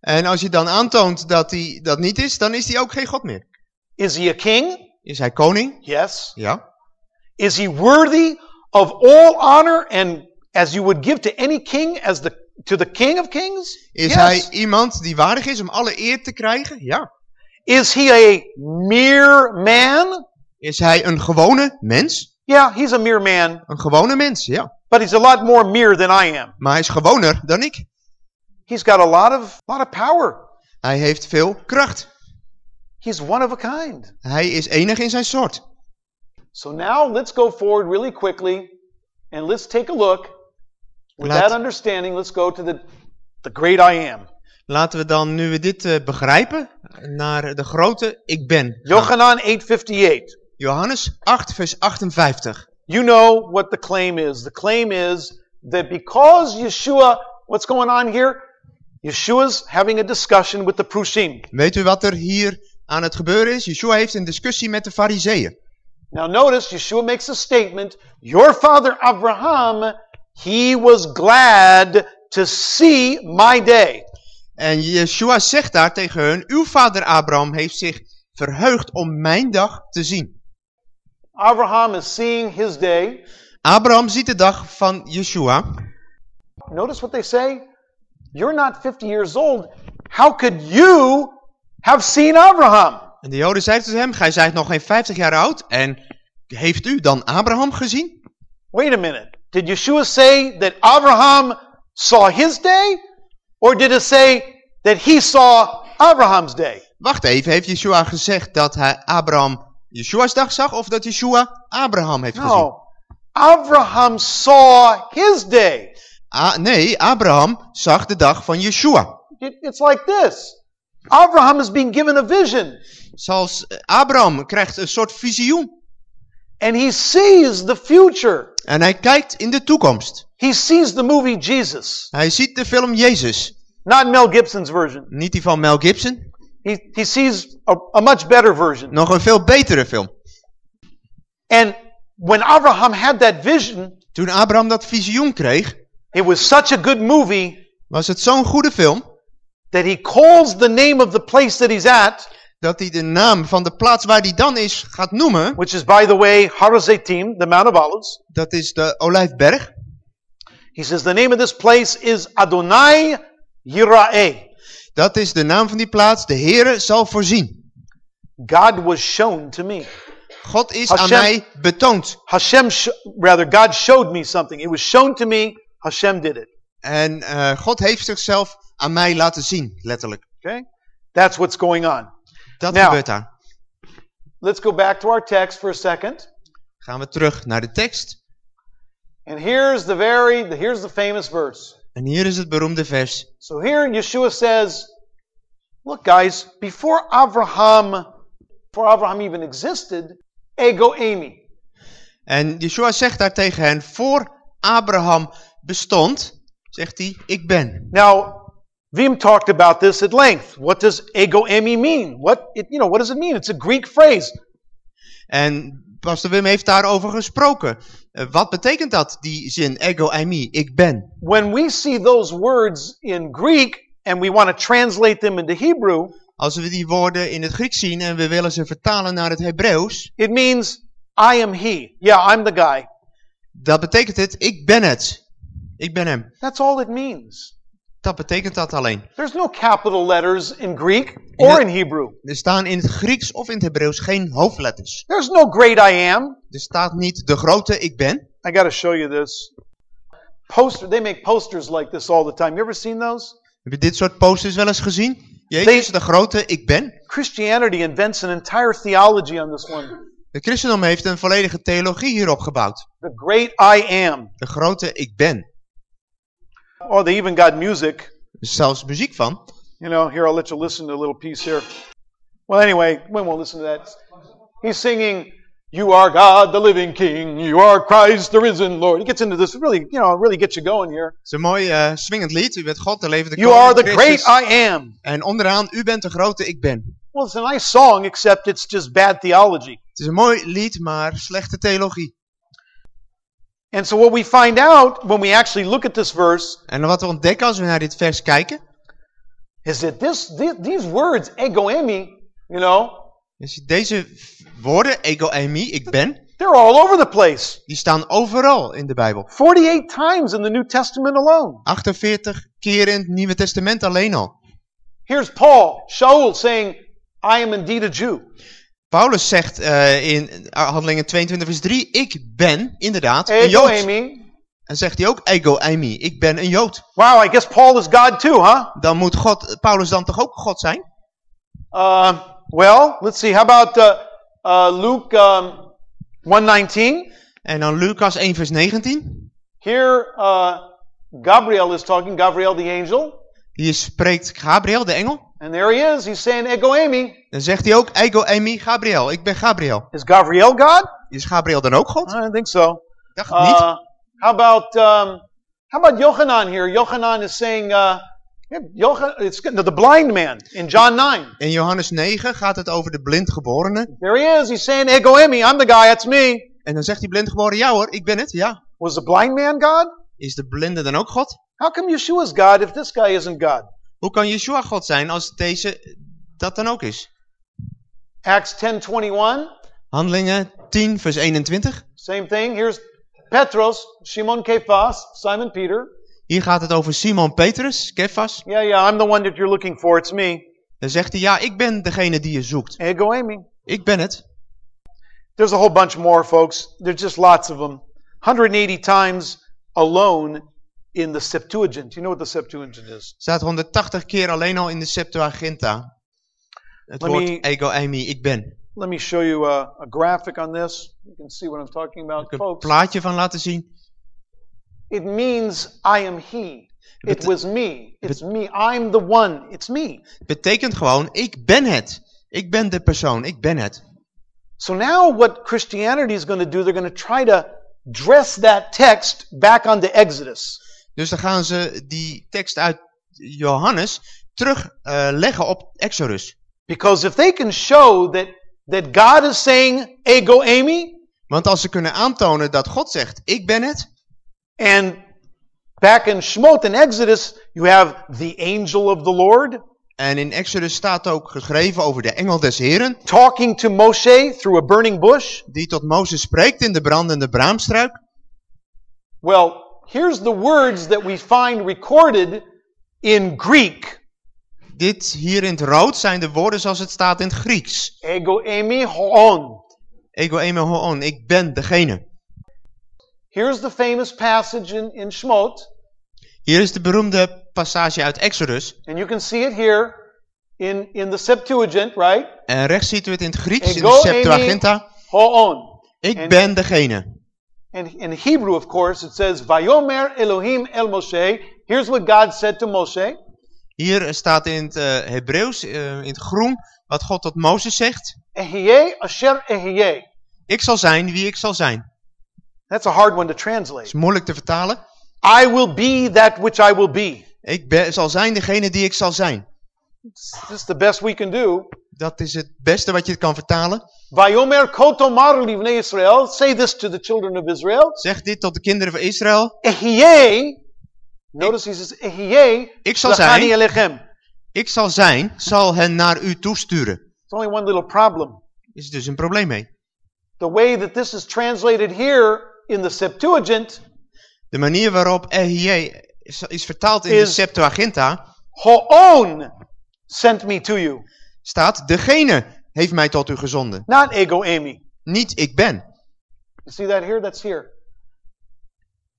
En als je dan aantoont dat hij dat niet is, dan is hij ook geen God meer. Is he a king? Is hij koning? Yes. Ja. Is he worthy of all honor and as you would give to any king as the to the king of kings? Is yes. hij iemand die waardig is om alle eer te krijgen? Ja. Is he a mere man? Is hij een gewone mens? Yeah, he's a mere man, Een gewone mens, ja. but he's a lot more mere than I am. Maar hij is gewoner dan ik. He's got a lot of lot of power. Hij heeft veel kracht. He's one of a kind. Hij is enig in zijn soort. So now let's go forward really quickly and let's take a look. With Laat- that understanding, let's go to the the great I am. Laten we dan, nu we dit eh, begrijpen, naar de grote ik ben. Yochanan 8:58. Johannes 8 vers 58. You know what the claim is. The claim is that because Yeshua, what's going on here? Yeshua's having a discussion with the Prushim. Weet u wat er hier aan het gebeuren is? Yeshua heeft een discussie met de fariseeën. Now notice Yeshua makes a statement. Your father Abraham, he was glad to see my day. En Yeshua zegt daar tegen hun, uw vader Abraham heeft zich verheugd om mijn dag te zien. Abraham is seeing his day. Abraham ziet de dag van Yeshua. Notice what they say. You're not 50 years old. How could you have seen Abraham? En de Joden zeiden tegen hem, gij zijt nog geen 50 jaar oud en heeft u dan Abraham gezien? Wait a minute. Did Yeshua say that Abraham saw his day? Or did it say that he saw Abraham's day? Wacht even, heeft Yeshua gezegd dat hij Abraham Yeshua's dag zag of dat Yeshua Abraham heeft gezien? No. Abraham saw his day. Ah, nee, Abraham zag de dag van Yeshua. It- it's like this. Abraham is being given a vision. Zoals eh, Abraham krijgt een soort visioen. And he sees the future. En hij kijkt in de toekomst. He sees the movie Jesus. Hij ziet de film Jezus. Not Mel Gibson's version. Niet die van Mel Gibson. He, he sees a, a much better version. Nog een veel betere film. And when Abraham had that vision, Toen Abraham dat visioen kreeg, it was such a good movie was het zo'n goede film... that he calls the name of the place that he's at, dat hij de naam van de plaats waar hij dan is gaat noemen. which is, by the way, Harazetim, the Mount of Olives. Dat is de Olijfberg. He says the name of this place is Adonai Yira'eh. Dat is de naam van die plaats. De Heere zal voorzien. God was shown to me. God is aan mij betoond. Hashem, sh- rather, God showed me something. It was shown to me. Hashem did it. En eh, God heeft zichzelf aan mij laten zien, letterlijk. Okay? That's what's going on. Dat Nou. gebeurt daar. Let's go back to our text for a second. Gaan we terug naar de tekst. And here's the very, here's the famous verse. En hier is het beroemde vers. So here Yeshua says, look guys, before Abraham, before Abraham even existed, ego Amy. En Yeshua zegt daar tegen hen, voor Abraham bestond, zegt hij, ik ben. Now, Vim talked about this at length. What does ego Amy mean? What, it, you know, what does it mean? It's a Greek phrase. En Pastor Wim heeft daarover gesproken. Eh, wat betekent dat, die zin, ego eimi, ik ben? When we see those words in Greek and we want to translate them into Hebrew, Als we die woorden in het Grieks zien en we willen ze vertalen naar het Hebreeuws, it means I am he. Yeah, I'm the guy. dat betekent het, ik ben het. Ik ben hem. That's all it means. Dat betekent dat alleen. There's no capital letters in Greek or in Hebrew. Er staan in het Grieks of in het Hebreeuws geen hoofdletters. There's no great I am. Er staat niet de grote ik ben. I got to show you this. Poster. They make posters like this all the time. You ever seen those? Heb je dit soort posters wel eens gezien? Jezus, de grote ik ben. Christianity invents an entire theology on this one. De christendom heeft een volledige theologie hierop gebouwd. The great I am. De grote ik ben. Oh, they even got music. Zelfs muziek van. You know, here I'll let you listen to a little piece here. Well, anyway, we won't listen to that. He's singing, "You are God, the living King. You are Christ, the risen Lord." He gets into this really, you know, really gets you going here. Het is een mooi eh, swingend lied. U bent God, de levende You are the Christus. great I am. En onderaan, u bent de grote ik ben. Well, it's a nice song, except it's just bad theology. Het is een mooi lied, maar slechte theologie. And so what we find out when we actually look at this verse En wat we ontdekken als we naar dit vers kijken, is that this, thi- these words, egoemi, you know, is deze woorden, ego eimi, ik ben, they're all over the place. die staan overal in de Bijbel. 48 times in the New Testament alone. 48 keer in het Nieuwe Testament alleen al. Here's Paul, Shaul saying, I am indeed a Jew. Paulus zegt eh, in Handelingen 22 vers 3, ik ben inderdaad een Jood. Egoemi. En zegt hij ook, ego eimi, ik ben een Jood. Wow, I guess Paul is God too, huh? Dan moet God, Paulus dan toch ook God zijn? Uh, well, let's see. How about uh, uh, Luke um, 119? En dan Lucas 1 vers 19. Here, uh, Gabriel is talking, Gabriel the angel. Hier spreekt Gabriel, de engel. And there he is. He's saying, Egoemi. Dan zegt hij ook, ego eimi, Gabriel, ik ben Gabriel. Is Gabriel God? Is Gabriel dan ook God? I don't think so. Ik dacht het niet. Uh, how about um, how about Yochanan here? Yochanan is saying, uh, it's the blind man in John 9. In Johannes 9 gaat het over de blindgeborene. There he is. He's saying, Ego Emi, I'm the guy, that's me. En dan zegt die blindgeborene, ja hoor, ik ben het, ja. Was the blind man God? Is de blinde dan ook God? How come Yeshua's God if this guy isn't God? Hoe kan Yeshua God zijn als deze dat dan ook is? Acts 10:21, Handelingen 10 vers 21. same thing. Here's Petros, Shimon Kephas, Simon Peter. Hier gaat het over Simon Petrus, Kefas. Yeah, yeah, I'm the one that you're looking for. It's me. Dan zegt hij, ja, ik ben degene die je zoekt. Ego Emi. Ik ben het. There's a whole bunch more, folks. There's just lots of them. 180 times alone in the Septuagint. You know what the Septuagint is? Staat 180 keer alleen al in de Septuaginta. Het Let woord me- ego eimi, ik ben. Let me show you a, a graphic on this. You can see what I'm talking about, Ik heb een plaatje van laten zien. It means I am He. It was me. It's me. I'm the one. It's me. Betekent gewoon, ik ben het. Ik ben de persoon, ik ben het. So now what Christianity is going to do, they're going to try to dress that text back onto Exodus. Dus dan gaan ze die tekst uit Johannes terugleggen leggen op Exodus. Because if they can show that, that God is saying, ego Amy, Want als ze kunnen aantonen dat God zegt, ik ben het. and back in Shemot in Exodus, you have the angel of the Lord En in Exodus staat ook geschreven over de engel des Heren. talking to Moshe through a burning bush. Die tot Mozes spreekt in de brandende braamstruik. Well, here's the words that we find recorded in Greek. Dit hier in het rood zijn de woorden zoals het staat in het Grieks. Ego Amy Hoon. Ego eme hoon, ik ben degene. Here's the famous passage in, in Shemot, Hier is de beroemde passage uit Exodus. and you can see it here in, in the Septuagint, right? En rechts ziet u het in het Grieks, in de Ego Septuaginta. Hoon. Ik En- ben degene. And in Hebrew, of course, it says, Vayomer Elohim El Moshe. Here's what God said to Moshe. Hier staat in het eh, Hebreeuws, eh, in het groen, wat God tot Mozes zegt. Asher. Ik zal zijn wie ik zal zijn. That's a hard one to Dat translate. is moeilijk te vertalen. I will be that which I will be. Ik ben, zal zijn degene die ik zal zijn. This is the best we can do. Dat is het beste wat je kan vertalen. Vayomer Kotomar Livnei Israel. Say this to the children of Israel. Zeg dit tot de kinderen van Israël. Ehyeh. Notice he says, Ehyeh. Ik zal zijn, ik zal zijn, zal hen naar u toesturen. It's only one little problem. Is dus een probleem mee. The way that this is translated here in the Septuagint, De manier waarop Ehie is, is vertaald in de Septuaginta, Hoon sent me to you. staat, degene heeft mij tot u gezonden. Not ego Amy. Niet ik ben. You see that here? That's here.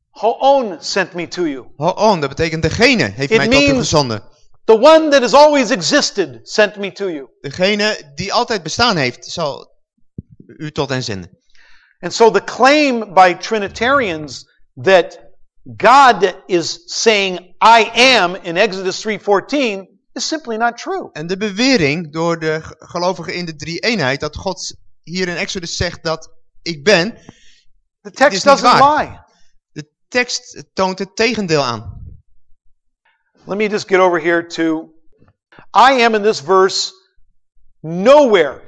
Hoon sent me to you. Hoon, dat betekent degene heeft It mij tot u gezonden. The one that has always existed sent me to you. Degene die altijd bestaan heeft, zal u tot hen zenden. And so the claim by Trinitarians that God is saying I am in Exodus 3:14 is simply not true. En de bewering door de gelovigen in de drie-eenheid, dat God hier in Exodus zegt dat ik ben, The text doesn't waar. lie. de tekst toont het tegendeel aan. Let me just get over here to I am in this verse nowhere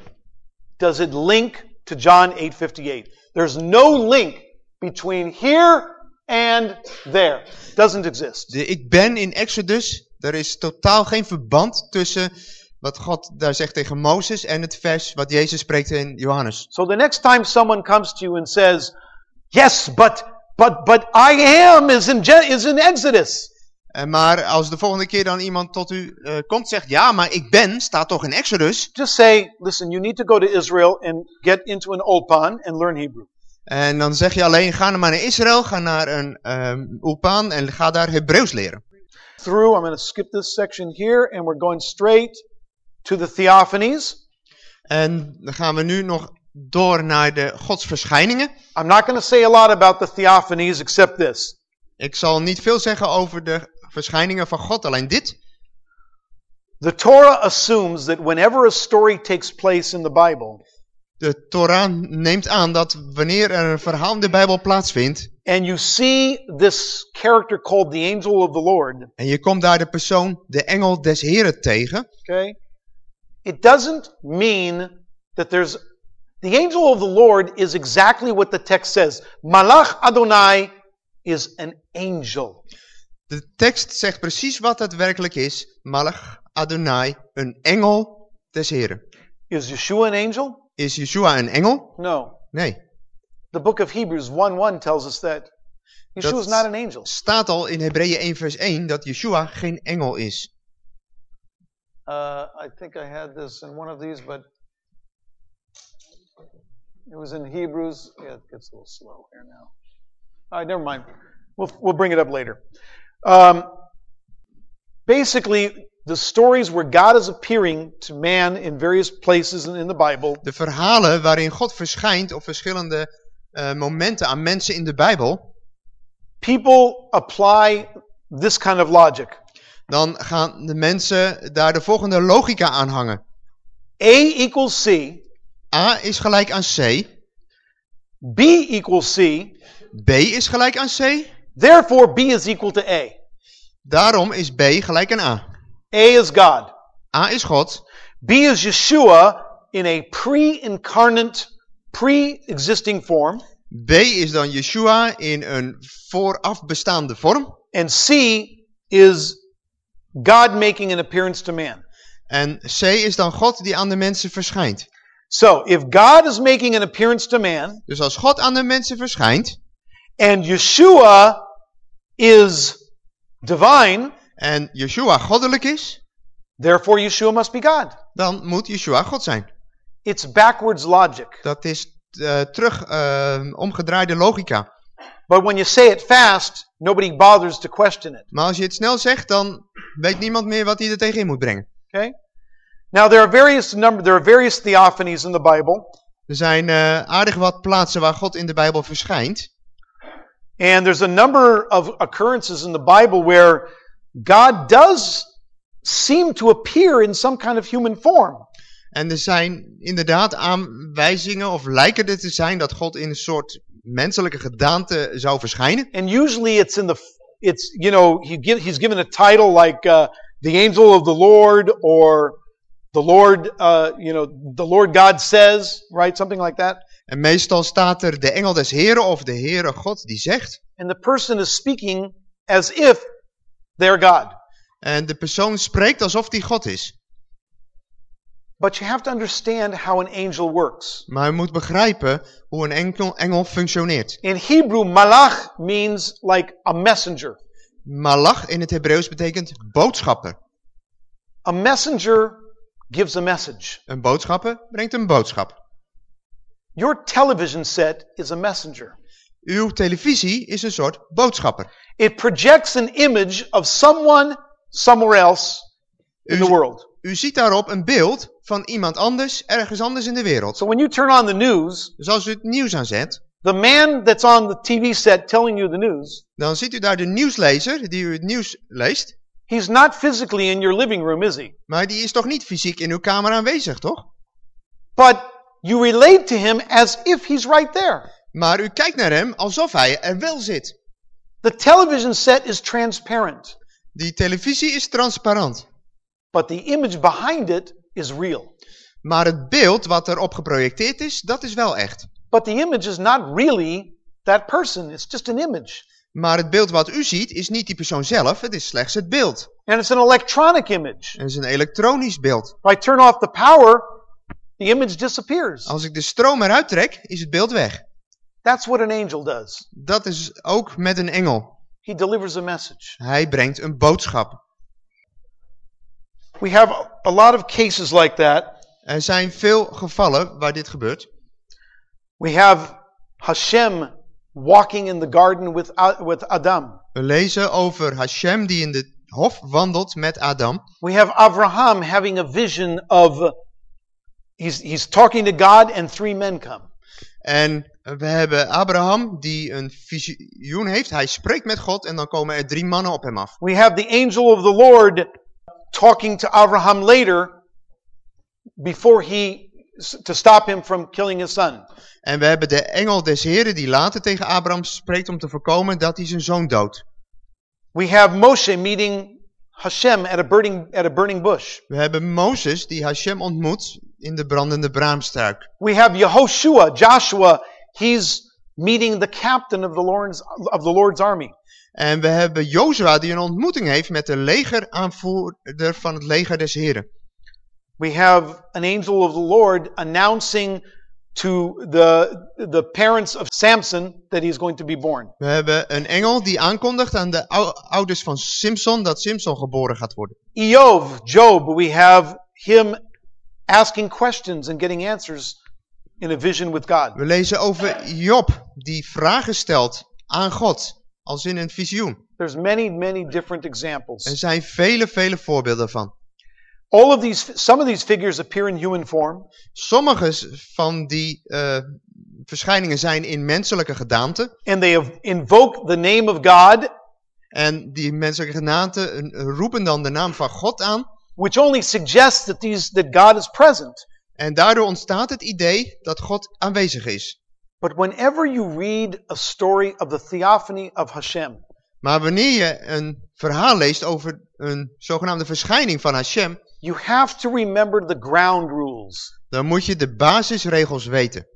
does it link to John 8:58. There's no link between here and there. Doesn't exist. De ik ben in Exodus, er is totaal geen verband tussen wat God daar zegt tegen Mozes en het vers wat Jezus spreekt in Johannes. So the next time someone comes to you and says, "Yes, but but but I am is in is in Exodus." Eh, maar als de volgende keer dan iemand tot u eh, komt zegt, ja, maar ik ben, staat toch in Exodus. Just say, "Listen, you need to go to Israel and get into an ulpan and learn Hebrew." En dan zeg je alleen, ga maar naar Israël, ga naar een um, Ulpan en ga daar Hebreeuws leren. Through, I'm going to skip this section here and we're going straight to the theophanies. En dan gaan we nu nog door naar de godsverschijningen. I'm not going to say a lot about the theophanies except this. Ik zal niet veel zeggen over de verschijningen van God, alleen dit. The Torah assumes that whenever a story takes place in the Bible, De Torah neemt aan dat wanneer er een verhaal in de Bijbel plaatsvindt, and you see this character called the angel of the Lord, En je komt daar de persoon, de engel des Heren tegen. okay, it doesn't mean that there's the angel of the Lord is exactly what the text says. Malach Adonai is an angel. De tekst zegt precies wat het werkelijk is. Malach Adonai, een engel des Heren. Is Yeshua an angel? Is Yeshua een engel? No. Nee. The book of Hebrews 1 1 tells us that Yeshua is not an angel. Staat al in Hebreeën 1 vers 1 dat Yeshua geen engel is. Uh, I think I had this in one of these, but it was in Hebrews. Yeah, it gets a little slow here now. All right, never mind. We'll, we'll bring it up later. Um, basically, the stories where God is appearing to man in various places in, in the Bible, De verhalen waarin God verschijnt op verschillende eh, momenten aan mensen in de Bijbel. people apply this kind of logic. Dan gaan de mensen daar de volgende logica aan hangen. A equals C, A is gelijk aan C. B equals C, B is gelijk aan C. therefore B is equal to A. Daarom is B gelijk aan A. A is God. A is God. B is Yeshua in a pre-incarnate, pre-existing form. B is dan Yeshua in een vooraf bestaande vorm. And C is God making an appearance to man. En C is dan God die aan de mensen verschijnt. So, if God is making an appearance to man, Dus als God aan de mensen verschijnt and Yeshua is divine, en Yeshua goddelijk is, therefore Yeshua must be God. dan moet Yeshua God zijn. It's backwards logic. Dat is eh, terug eh, omgedraaide logica. But when you say it fast, nobody bothers to question it. Maar als je het snel zegt, dan weet niemand meer wat hij er tegenin moet brengen. Okay? Now there are various number there are various theophanies in the Bible, Er zijn eh, aardig wat plaatsen waar God in de Bijbel verschijnt. and there's a number of occurrences in the Bible where God does seem to appear in some kind of human form. En er zijn inderdaad aanwijzingen of lijken er te zijn dat God in een soort menselijke gedaante zou verschijnen. And usually it's in the it's you know he give, he's given a title like uh, the angel of the Lord or the Lord uh, you know the Lord God says right something like that. En meestal staat er de engel des Heren of de Heere God die zegt. And the person is speaking as if they're God. En de persoon spreekt alsof die God is. But you have to understand how an angel works. Maar je moet begrijpen hoe een engel, engel functioneert. In Hebrew, malach means like a messenger. Malach in het Hebreeuws betekent boodschapper. A messenger gives a message. Een boodschapper brengt een boodschap. Your television set is a messenger. Uw televisie is een soort boodschapper. It projects an image of someone somewhere else in the U, world. u ziet daarop een beeld van iemand anders, ergens anders in de wereld. So when you turn on the news, Dus als u het nieuws aanzet, the man that's on the TV set telling you the news, dan ziet u daar de nieuwslezer die u het nieuws leest. he's not physically in your living room, is he? Maar die is toch niet fysiek in uw kamer aanwezig, toch? But you relate to him as if he's right there. Maar u kijkt naar hem alsof hij er wel zit. The television set is transparent, Die televisie is transparant. but the image behind it is real. Maar het beeld wat erop geprojecteerd is, dat is wel echt. But the image is not really that person, it's just an image. Maar het beeld wat u ziet is niet die persoon zelf, het is slechts het beeld. And it's an electronic image. Het is een elektronisch beeld. If I turn off the power, the image disappears. Als ik de stroom eruit trek, is het beeld weg. That's what an angel does. Dat is ook met een engel. He delivers a message. Hij brengt een boodschap. We have a lot of cases like that. Er zijn veel gevallen waar dit gebeurt. We have Hashem walking in the garden with, with Adam. We lezen over Hashem die in de hof wandelt met Adam. We have Abraham having a vision of, he's, he's talking to God and three men come. En we hebben Abraham die een visioen heeft. Hij spreekt met God en dan komen er drie mannen op hem af. We have the angel of the Lord talking to Abraham later before he to stop him from killing his son. En we hebben de engel des Heren die later tegen Abraham spreekt om te voorkomen dat hij zijn zoon doodt. We have Moshe meeting Hashem at a burning at a burning bush. We hebben Mozes die Hashem ontmoet in de brandende braamstruik. We have Yehoshua, Joshua, he's meeting the captain of the Lord's of the Lord's army. En we hebben Jozua die een ontmoeting heeft met de legeraanvoerder van het leger des Heren. We have an angel of the Lord announcing to the the parents of Samson that he's going to be born. We hebben een engel die aankondigt aan de ou- ouders van Simson dat Simson geboren gaat worden. Eov, Job, we have him asking questions and getting answers in a vision with God. We lezen over Job die vragen stelt aan God als in een visioen. There's many, many different Er examples. zijn vele, vele voorbeelden van. All of these, some of these figures appear in human form. Sommige van die eh, verschijningen zijn in menselijke gedaante. and they invoke the name of God, En die menselijke gedaante roepen dan de naam van God aan. which only suggests that these that God is present. En daardoor ontstaat het idee dat God aanwezig is. But whenever you read a story of the theophany of Hashem, Maar wanneer je een verhaal leest over een zogenaamde verschijning van Hashem, you have to remember the ground rules. dan moet je de basisregels weten.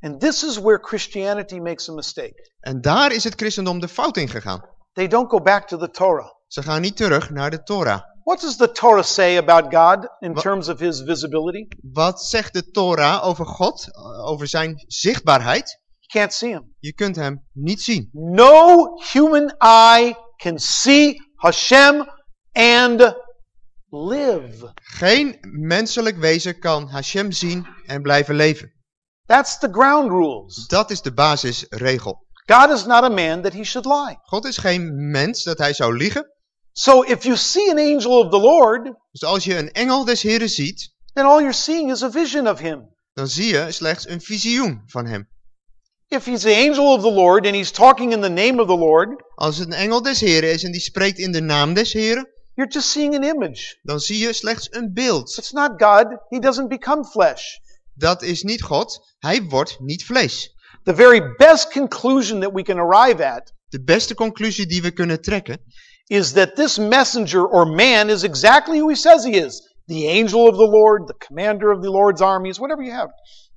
And this is where Christianity makes a mistake. En daar is het christendom de fout in gegaan. They don't go back to the Torah. Ze gaan niet terug naar de Torah. What does the Torah say about God in Wat- terms of his visibility? Wat zegt de Torah over God, over zijn zichtbaarheid? You can't see him. Je kunt hem niet zien. No human eye can see Hashem and live. Geen menselijk wezen kan Hashem zien en blijven leven. That's the ground rules. Dat is de basisregel. God is not a man that he should lie. God is geen mens dat hij zou liegen. So if you see an angel of the Lord, Dus als je een engel des Heren ziet, then all you're seeing is a vision of him. dan zie je slechts een visioen van hem. If he's the angel of the Lord and he's talking in the name of the Lord, Als het een engel des Heren is en die spreekt in de naam des Heren, you're just seeing an image. dan zie je slechts een beeld. It's not God. He doesn't become flesh. Dat is niet God, hij wordt niet vlees. The very best conclusion that we can arrive at De beste conclusie die we kunnen trekken, is that this messenger or man is exactly who he says he is. The angel of the Lord, the commander of the Lord's armies, whatever you have.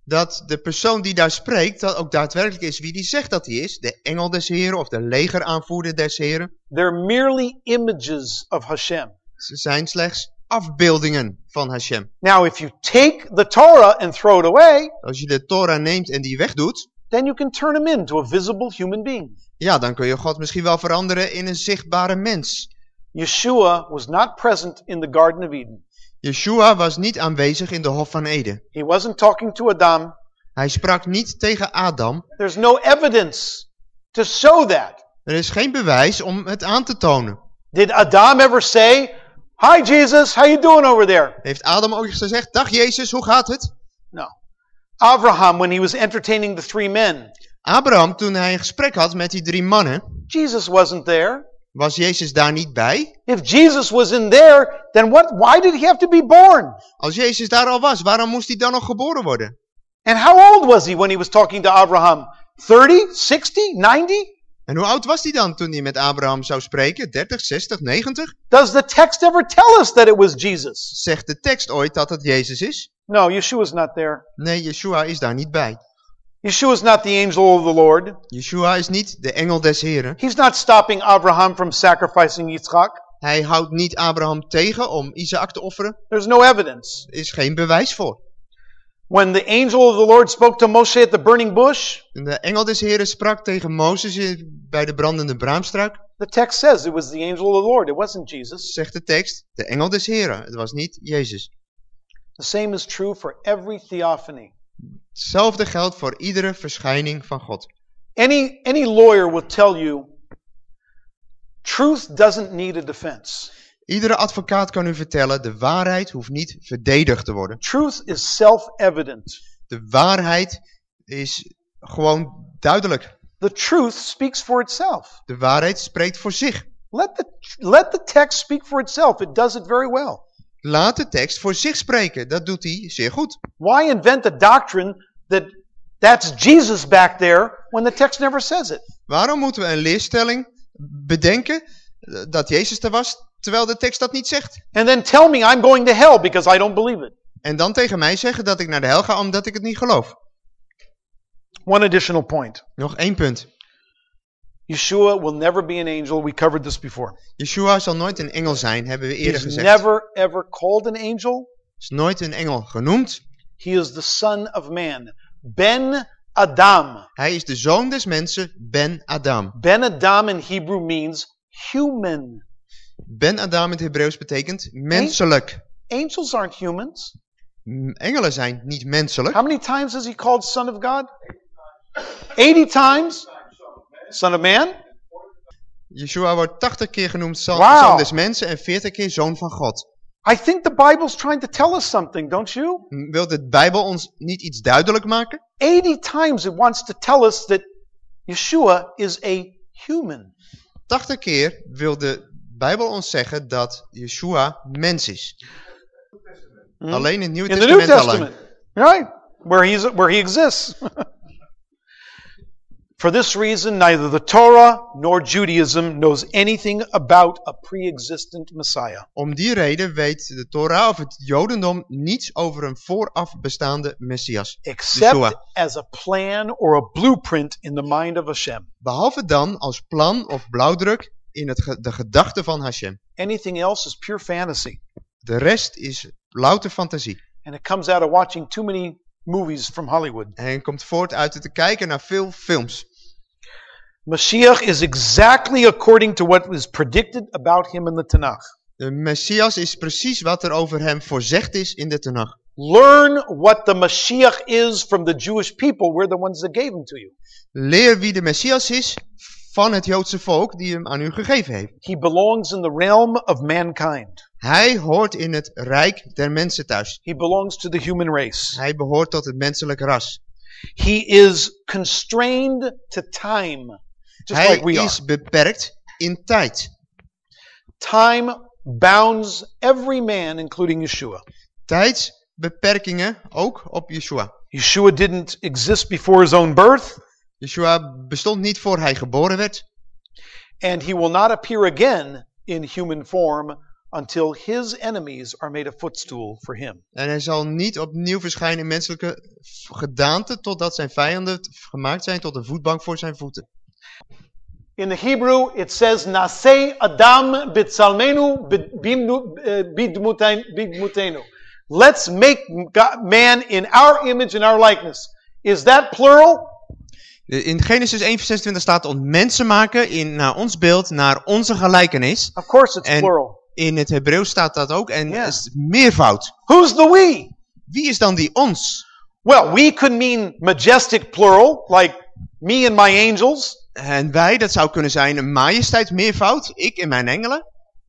dat de persoon die daar spreekt, dat ook daadwerkelijk is wie die zegt dat hij is. De engel des Heren of de legeraanvoerder des Heren. They're merely images of Hashem. Ze zijn slechts afbeeldingen van Hashem. Now, if you take the Torah and throw it away, Als je de Torah neemt en die wegdoet, then you can turn him into a visible human being. ja, dan kun je God misschien wel veranderen in een zichtbare mens. Yeshua was not present in the Garden of Eden. Yeshua was niet aanwezig in de Hof van Eden. He wasn't talking to Adam. Hij sprak niet tegen Adam. There's no evidence to show that. Er is geen bewijs om het aan te tonen. Did Adam ever say, Hi Jesus, how you doing over there? Heeft Adam eens gezegd, dag Jezus, hoe gaat het? No. Abraham, when he was entertaining the three men, Abraham, toen hij een gesprek had met die drie mannen, Jesus wasn't there. was Jezus daar niet bij? If Jesus was in there, then what? Why did he have to be born? Als Jezus daar al was, waarom moest hij dan nog geboren worden? And how old was he when he was talking to Abraham? 30, 60, 90? En hoe oud was hij dan toen hij met Abraham zou spreken? 30, 60, 90? Does the text ever tell us that it was Jesus? Zegt de tekst ooit dat het Jezus is? No, Yeshua's not there. Nee, Yeshua is daar niet bij. Yeshua's not the angel of the Lord. Yeshua is niet de engel des Heren. He's not stopping Abraham from sacrificing Yitzchak. Hij houdt niet Abraham tegen om Isaac te offeren. There's no evidence. Er is geen bewijs voor. When the angel of the Lord spoke to Moshe at the burning bush, de engel des Heren sprak tegen Mozes bij de brandende braamstruik. the text says it was the angel of the Lord. It wasn't Jesus. Zegt de tekst, de engel des Heren. Het was niet Jezus. The same is true for every theophany. Hetzelfde geldt voor iedere verschijning van God. Any, any lawyer will tell you truth doesn't need a defense. Iedere advocaat kan u vertellen, de waarheid hoeft niet verdedigd te worden. Truth is self-evident. De waarheid is gewoon duidelijk. The truth speaks for itself. De waarheid spreekt voor zich. Let the, let the text speak for itself. It does it very well. Laat de tekst voor zich spreken. Dat doet hij zeer goed. Why invent a doctrine that that's Jesus back there when the text never says it? Waarom moeten we een leerstelling bedenken eh, dat Jezus er was, terwijl de tekst dat niet zegt? And then tell me I'm going to hell because I don't believe it. En dan tegen mij zeggen dat ik naar de hel ga omdat ik het niet geloof. One additional point. Nog één punt. Yeshua will never be an angel. We covered this before. Yeshua zal nooit een engel zijn, hebben we eerder He's gezegd. never ever called an angel. is nooit een engel genoemd. He is the son of man. Ben Adam. Hij is de zoon des mensen, Ben Adam. Ben Adam in Hebrew means human. Ben Adam in het Hebreeuws betekent menselijk. Angels aren't humans. Engelen zijn niet menselijk. How many times is he called son of God? 80 times? Son of man? Yeshua wordt 80 keer genoemd zoon, des mensen en 40 keer zoon van God. I think the Bible's trying to tell us something, don't you? Wil de Bijbel ons niet iets duidelijk maken? 80 times it wants to tell us that Yeshua is a human. 80 keer wil de Bijbel ons zeggen dat Yeshua mens is. Hmm? Alleen in het Nieuwe In the New Testament alleen. Testament. Right? Where, he's, where he exists. For this reason, neither the Torah nor Judaism knows anything about a pre-existent Messiah. Om die reden weet de Torah of het Jodendom niets over een vooraf bestaande Messias. except as a plan or a blueprint in the mind of Hashem. Behalve dan als plan of blauwdruk in het ge- de gedachte van Hashem. Anything else is pure fantasy. De rest is louter fantasie. And it comes out of watching too many movies from Hollywood. En komt voort uit het te kijken naar veel films. Mashiach is exactly according to what was predicted about him in the Tanakh. De Messias is precies wat er over hem voorzegd is in de Tanach. Learn what the Mashiach is from the Jewish people. We're the ones that gave him to you. Leer wie de Messias is van het Joodse volk die hem aan u gegeven heeft. He belongs in the realm of mankind. Hij hoort in het rijk der mensen thuis. He belongs to the human race. Hij behoort tot het menselijk ras. He is constrained to time, just Hij like we are. is beperkt in tijd. Time bounds every man, including Yeshua. Tijdsbeperkingen ook op Yeshua. Yeshua didn't exist before his own birth, Yeshua bestond niet voor hij geboren werd. and he will not appear again in human form until his enemies are made a footstool for him. En hij zal niet opnieuw verschijnen in menselijke gedaante totdat zijn vijanden gemaakt zijn tot een voetbank voor zijn voeten. In the Hebrew, it says, Nasei Adam bitsalmenu bid- bimnu- eh, bidmutenu. Let's make God- man in our image and our likeness. Is that plural? In Genesis 1 vers 26 staat ons mensen maken in, naar ons beeld, naar onze gelijkenis. Of course it's En- plural. In het Hebreeuws staat dat ook en Ja. is meervoud. Who's the we? Wie is dan die ons? Well, we could mean majestic plural, like me and my angels. En wij, dat zou kunnen zijn een majesteit meervoud, ik en mijn engelen.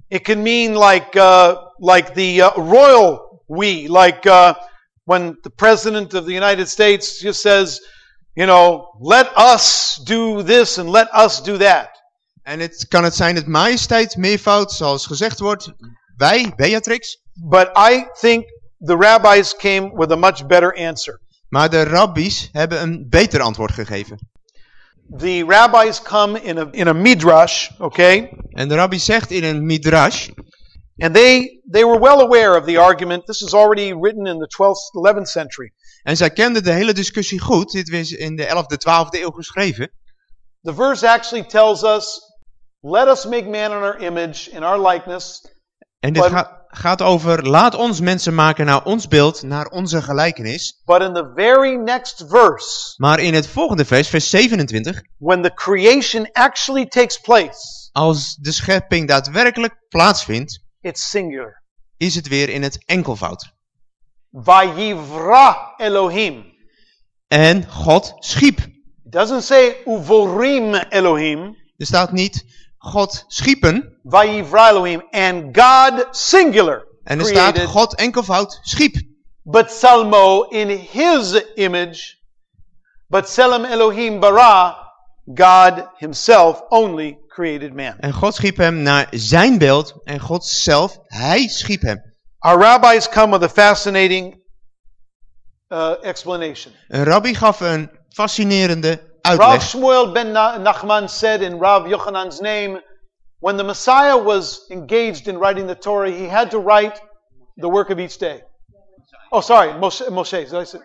It can mean like uh, like the uh, royal we, like uh, when the president of the United States just says, you know, let us do this and let us do that. En het kan het zijn het majesteit meervoud, zoals gezegd wordt, wij, Beatrix. But I think the rabbis came with a much better answer. Maar de rabbies hebben een beter antwoord gegeven. The rabbis come in a in a midrash, okay, En de rabbi zegt in een midrash, and they they were well aware of the argument. This is already written in the 12th, 11th century. en zij kenden de hele discussie goed, dit was in de 11e, 12e eeuw geschreven. The verse actually tells us, "Let us make man in our image, in our likeness." En dit Maar- ga- gaat over, laat ons mensen maken naar ons beeld, naar onze gelijkenis. But in the very next verse, Maar in het volgende vers, vers 27, when the creation actually takes place, als de schepping daadwerkelijk plaatsvindt, it's singular. is het weer in het enkelvoud. Vayivra Elohim. En God schiep. It doesn't say uvorim Elohim. Er staat niet God schiepen. And God singular En er staat God enkelvoud schiep. But Salmo in his image, but Selam Elohim bara, God himself only created man. En God schiep hem naar zijn beeld. En God zelf, hij schiep hem. Our rabbis come with a fascinating uh, explanation. Een rabbi gaf een fascinerende Rav uitleg. Shmuel ben Na- Nachman said in Rav Yochanan's name, when the Messiah was engaged in writing the Torah, he had to write the work of each day. Oh, sorry, Moshe. Moshe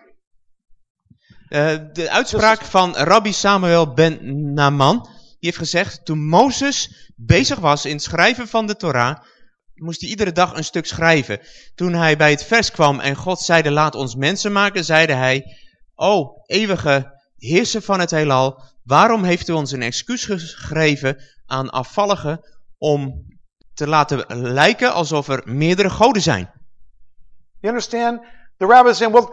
Eh, de uitspraak van rabbi Samuel ben Naaman, die heeft gezegd, toen Mozes bezig was in het schrijven van de Torah, moest hij iedere dag een stuk schrijven. Toen hij bij het vers kwam en God zeide, laat ons mensen maken, zeide hij, o eeuwige heerser van het heelal, waarom heeft u ons een excuus gegeven aan afvalligen om te laten lijken alsof er meerdere goden zijn? you understand? The rabbi is saying, well,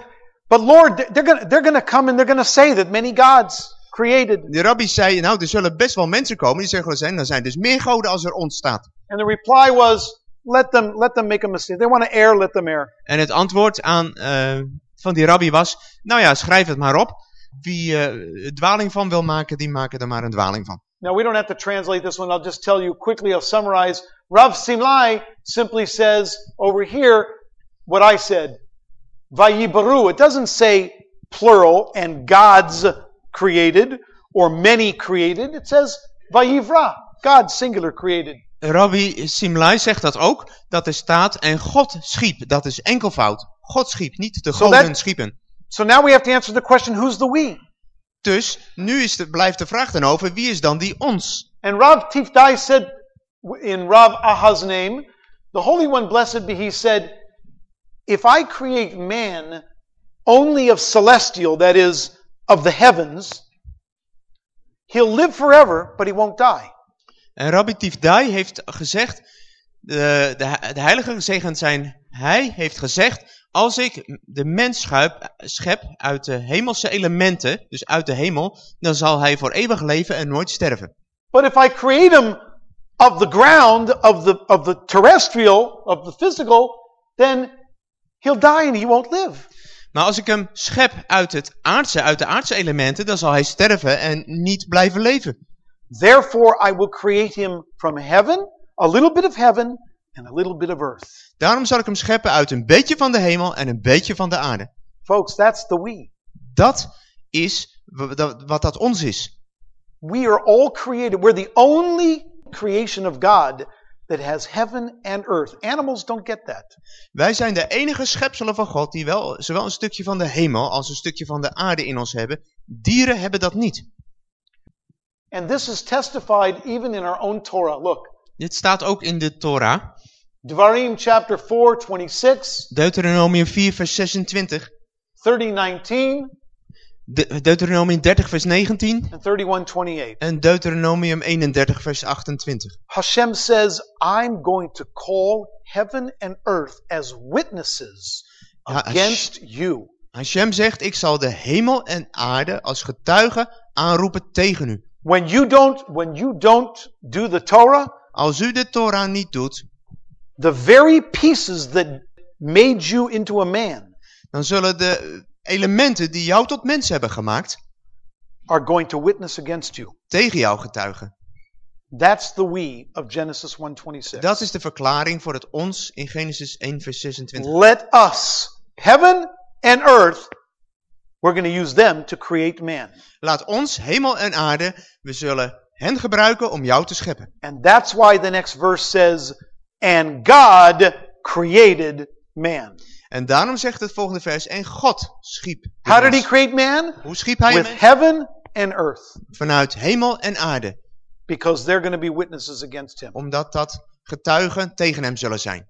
but Lord, they're going they're gonna come and they're going to say that many gods created. De rabbi zei, nou er zullen best wel mensen komen die zeggen, zijn, er zijn dus meer goden als er ontstaat. And the reply was, let them, let them make a mistake. They want to err, let them err. En het antwoord aan, eh, van die rabbi was, nou ja, schrijf het maar op. Wie eh dwaling van wil maken, die maken er maar een dwaling van. Now, we don't have to translate this one. I'll just tell you quickly, I'll summarize. Rav Simlai simply says over here what I said. Vayibaru. It doesn't say plural and gods created or many created. It says Vayivra. God singular created. Rabbi Simlai zegt dat ook, dat er staat, en God schiep, dat is enkelvoud. God schiep, niet de So goden schiepen. So now we have to answer the question, who's the we? Dus, nu is de, blijft de vraag dan over, wie is dan die ons? And Rav Tifdai said in Rav Aha's name, the Holy One, blessed be he, said, If I create man only of celestial, that is, of the heavens, he'll live forever, but he won't die. En Rabbi Tifdai heeft gezegd, de, de, de heilige gezegend zijn, hij heeft gezegd, als ik de mens schuip, schep uit de hemelse elementen, dus uit de hemel, dan zal hij voor eeuwig leven en nooit sterven. But if I create him of the ground, of the, of the terrestrial, of the physical, then he'll die and he won't live. Maar als ik hem schep uit het aardse, uit de aardse elementen, dan zal hij sterven en niet blijven leven. Therefore, I will create him from heaven, a little bit of heaven, and a little bit of earth. Daarom zal ik hem scheppen uit een beetje van de hemel en een beetje van de aarde. Folks, that's the we. Dat is wat dat ons is. We are all created. We're the only creation of God that has heaven and earth. Animals don't get that. Wij zijn de enige schepselen van God die wel zowel een stukje van de hemel als een stukje van de aarde in ons hebben. Dieren hebben dat niet. And this is testified even in our own Torah. Look, Dit staat ook in de Torah, Devarim chapter 4, 26, Deuteronomium 4 vers 26, 30, 19, De- Deuteronomium 30 vers 19 and 31, 28. en Deuteronomium 31 vers 28. Hashem says, I'm going to call heaven and earth as witnesses Ja, against you. Hashem zegt, ik zal de hemel en aarde als getuigen aanroepen tegen u. When you don't, when you don't do the Torah, Als u de Torah niet doet, the very pieces that made you into a man dan zullen de elementen die jou tot mens hebben gemaakt, are going to witness against you. tegen jou getuigen. That's the we of Genesis 1:26. Dat is de verklaring voor het ons in Genesis 1 vers 26. Let us, heaven and earth, we're going to use them to create man. Laat ons, hemel en aarde, we zullen hen gebruiken om jou te scheppen. And that's why the next verse says, and God created man. En daarom zegt het volgende vers, en God schiep. How did he mens. create man? Hoe schiep hij With hem? heaven and earth. Vanuit hemel en aarde. Because they're going to be witnesses against him. Omdat dat getuigen tegen hem zullen zijn.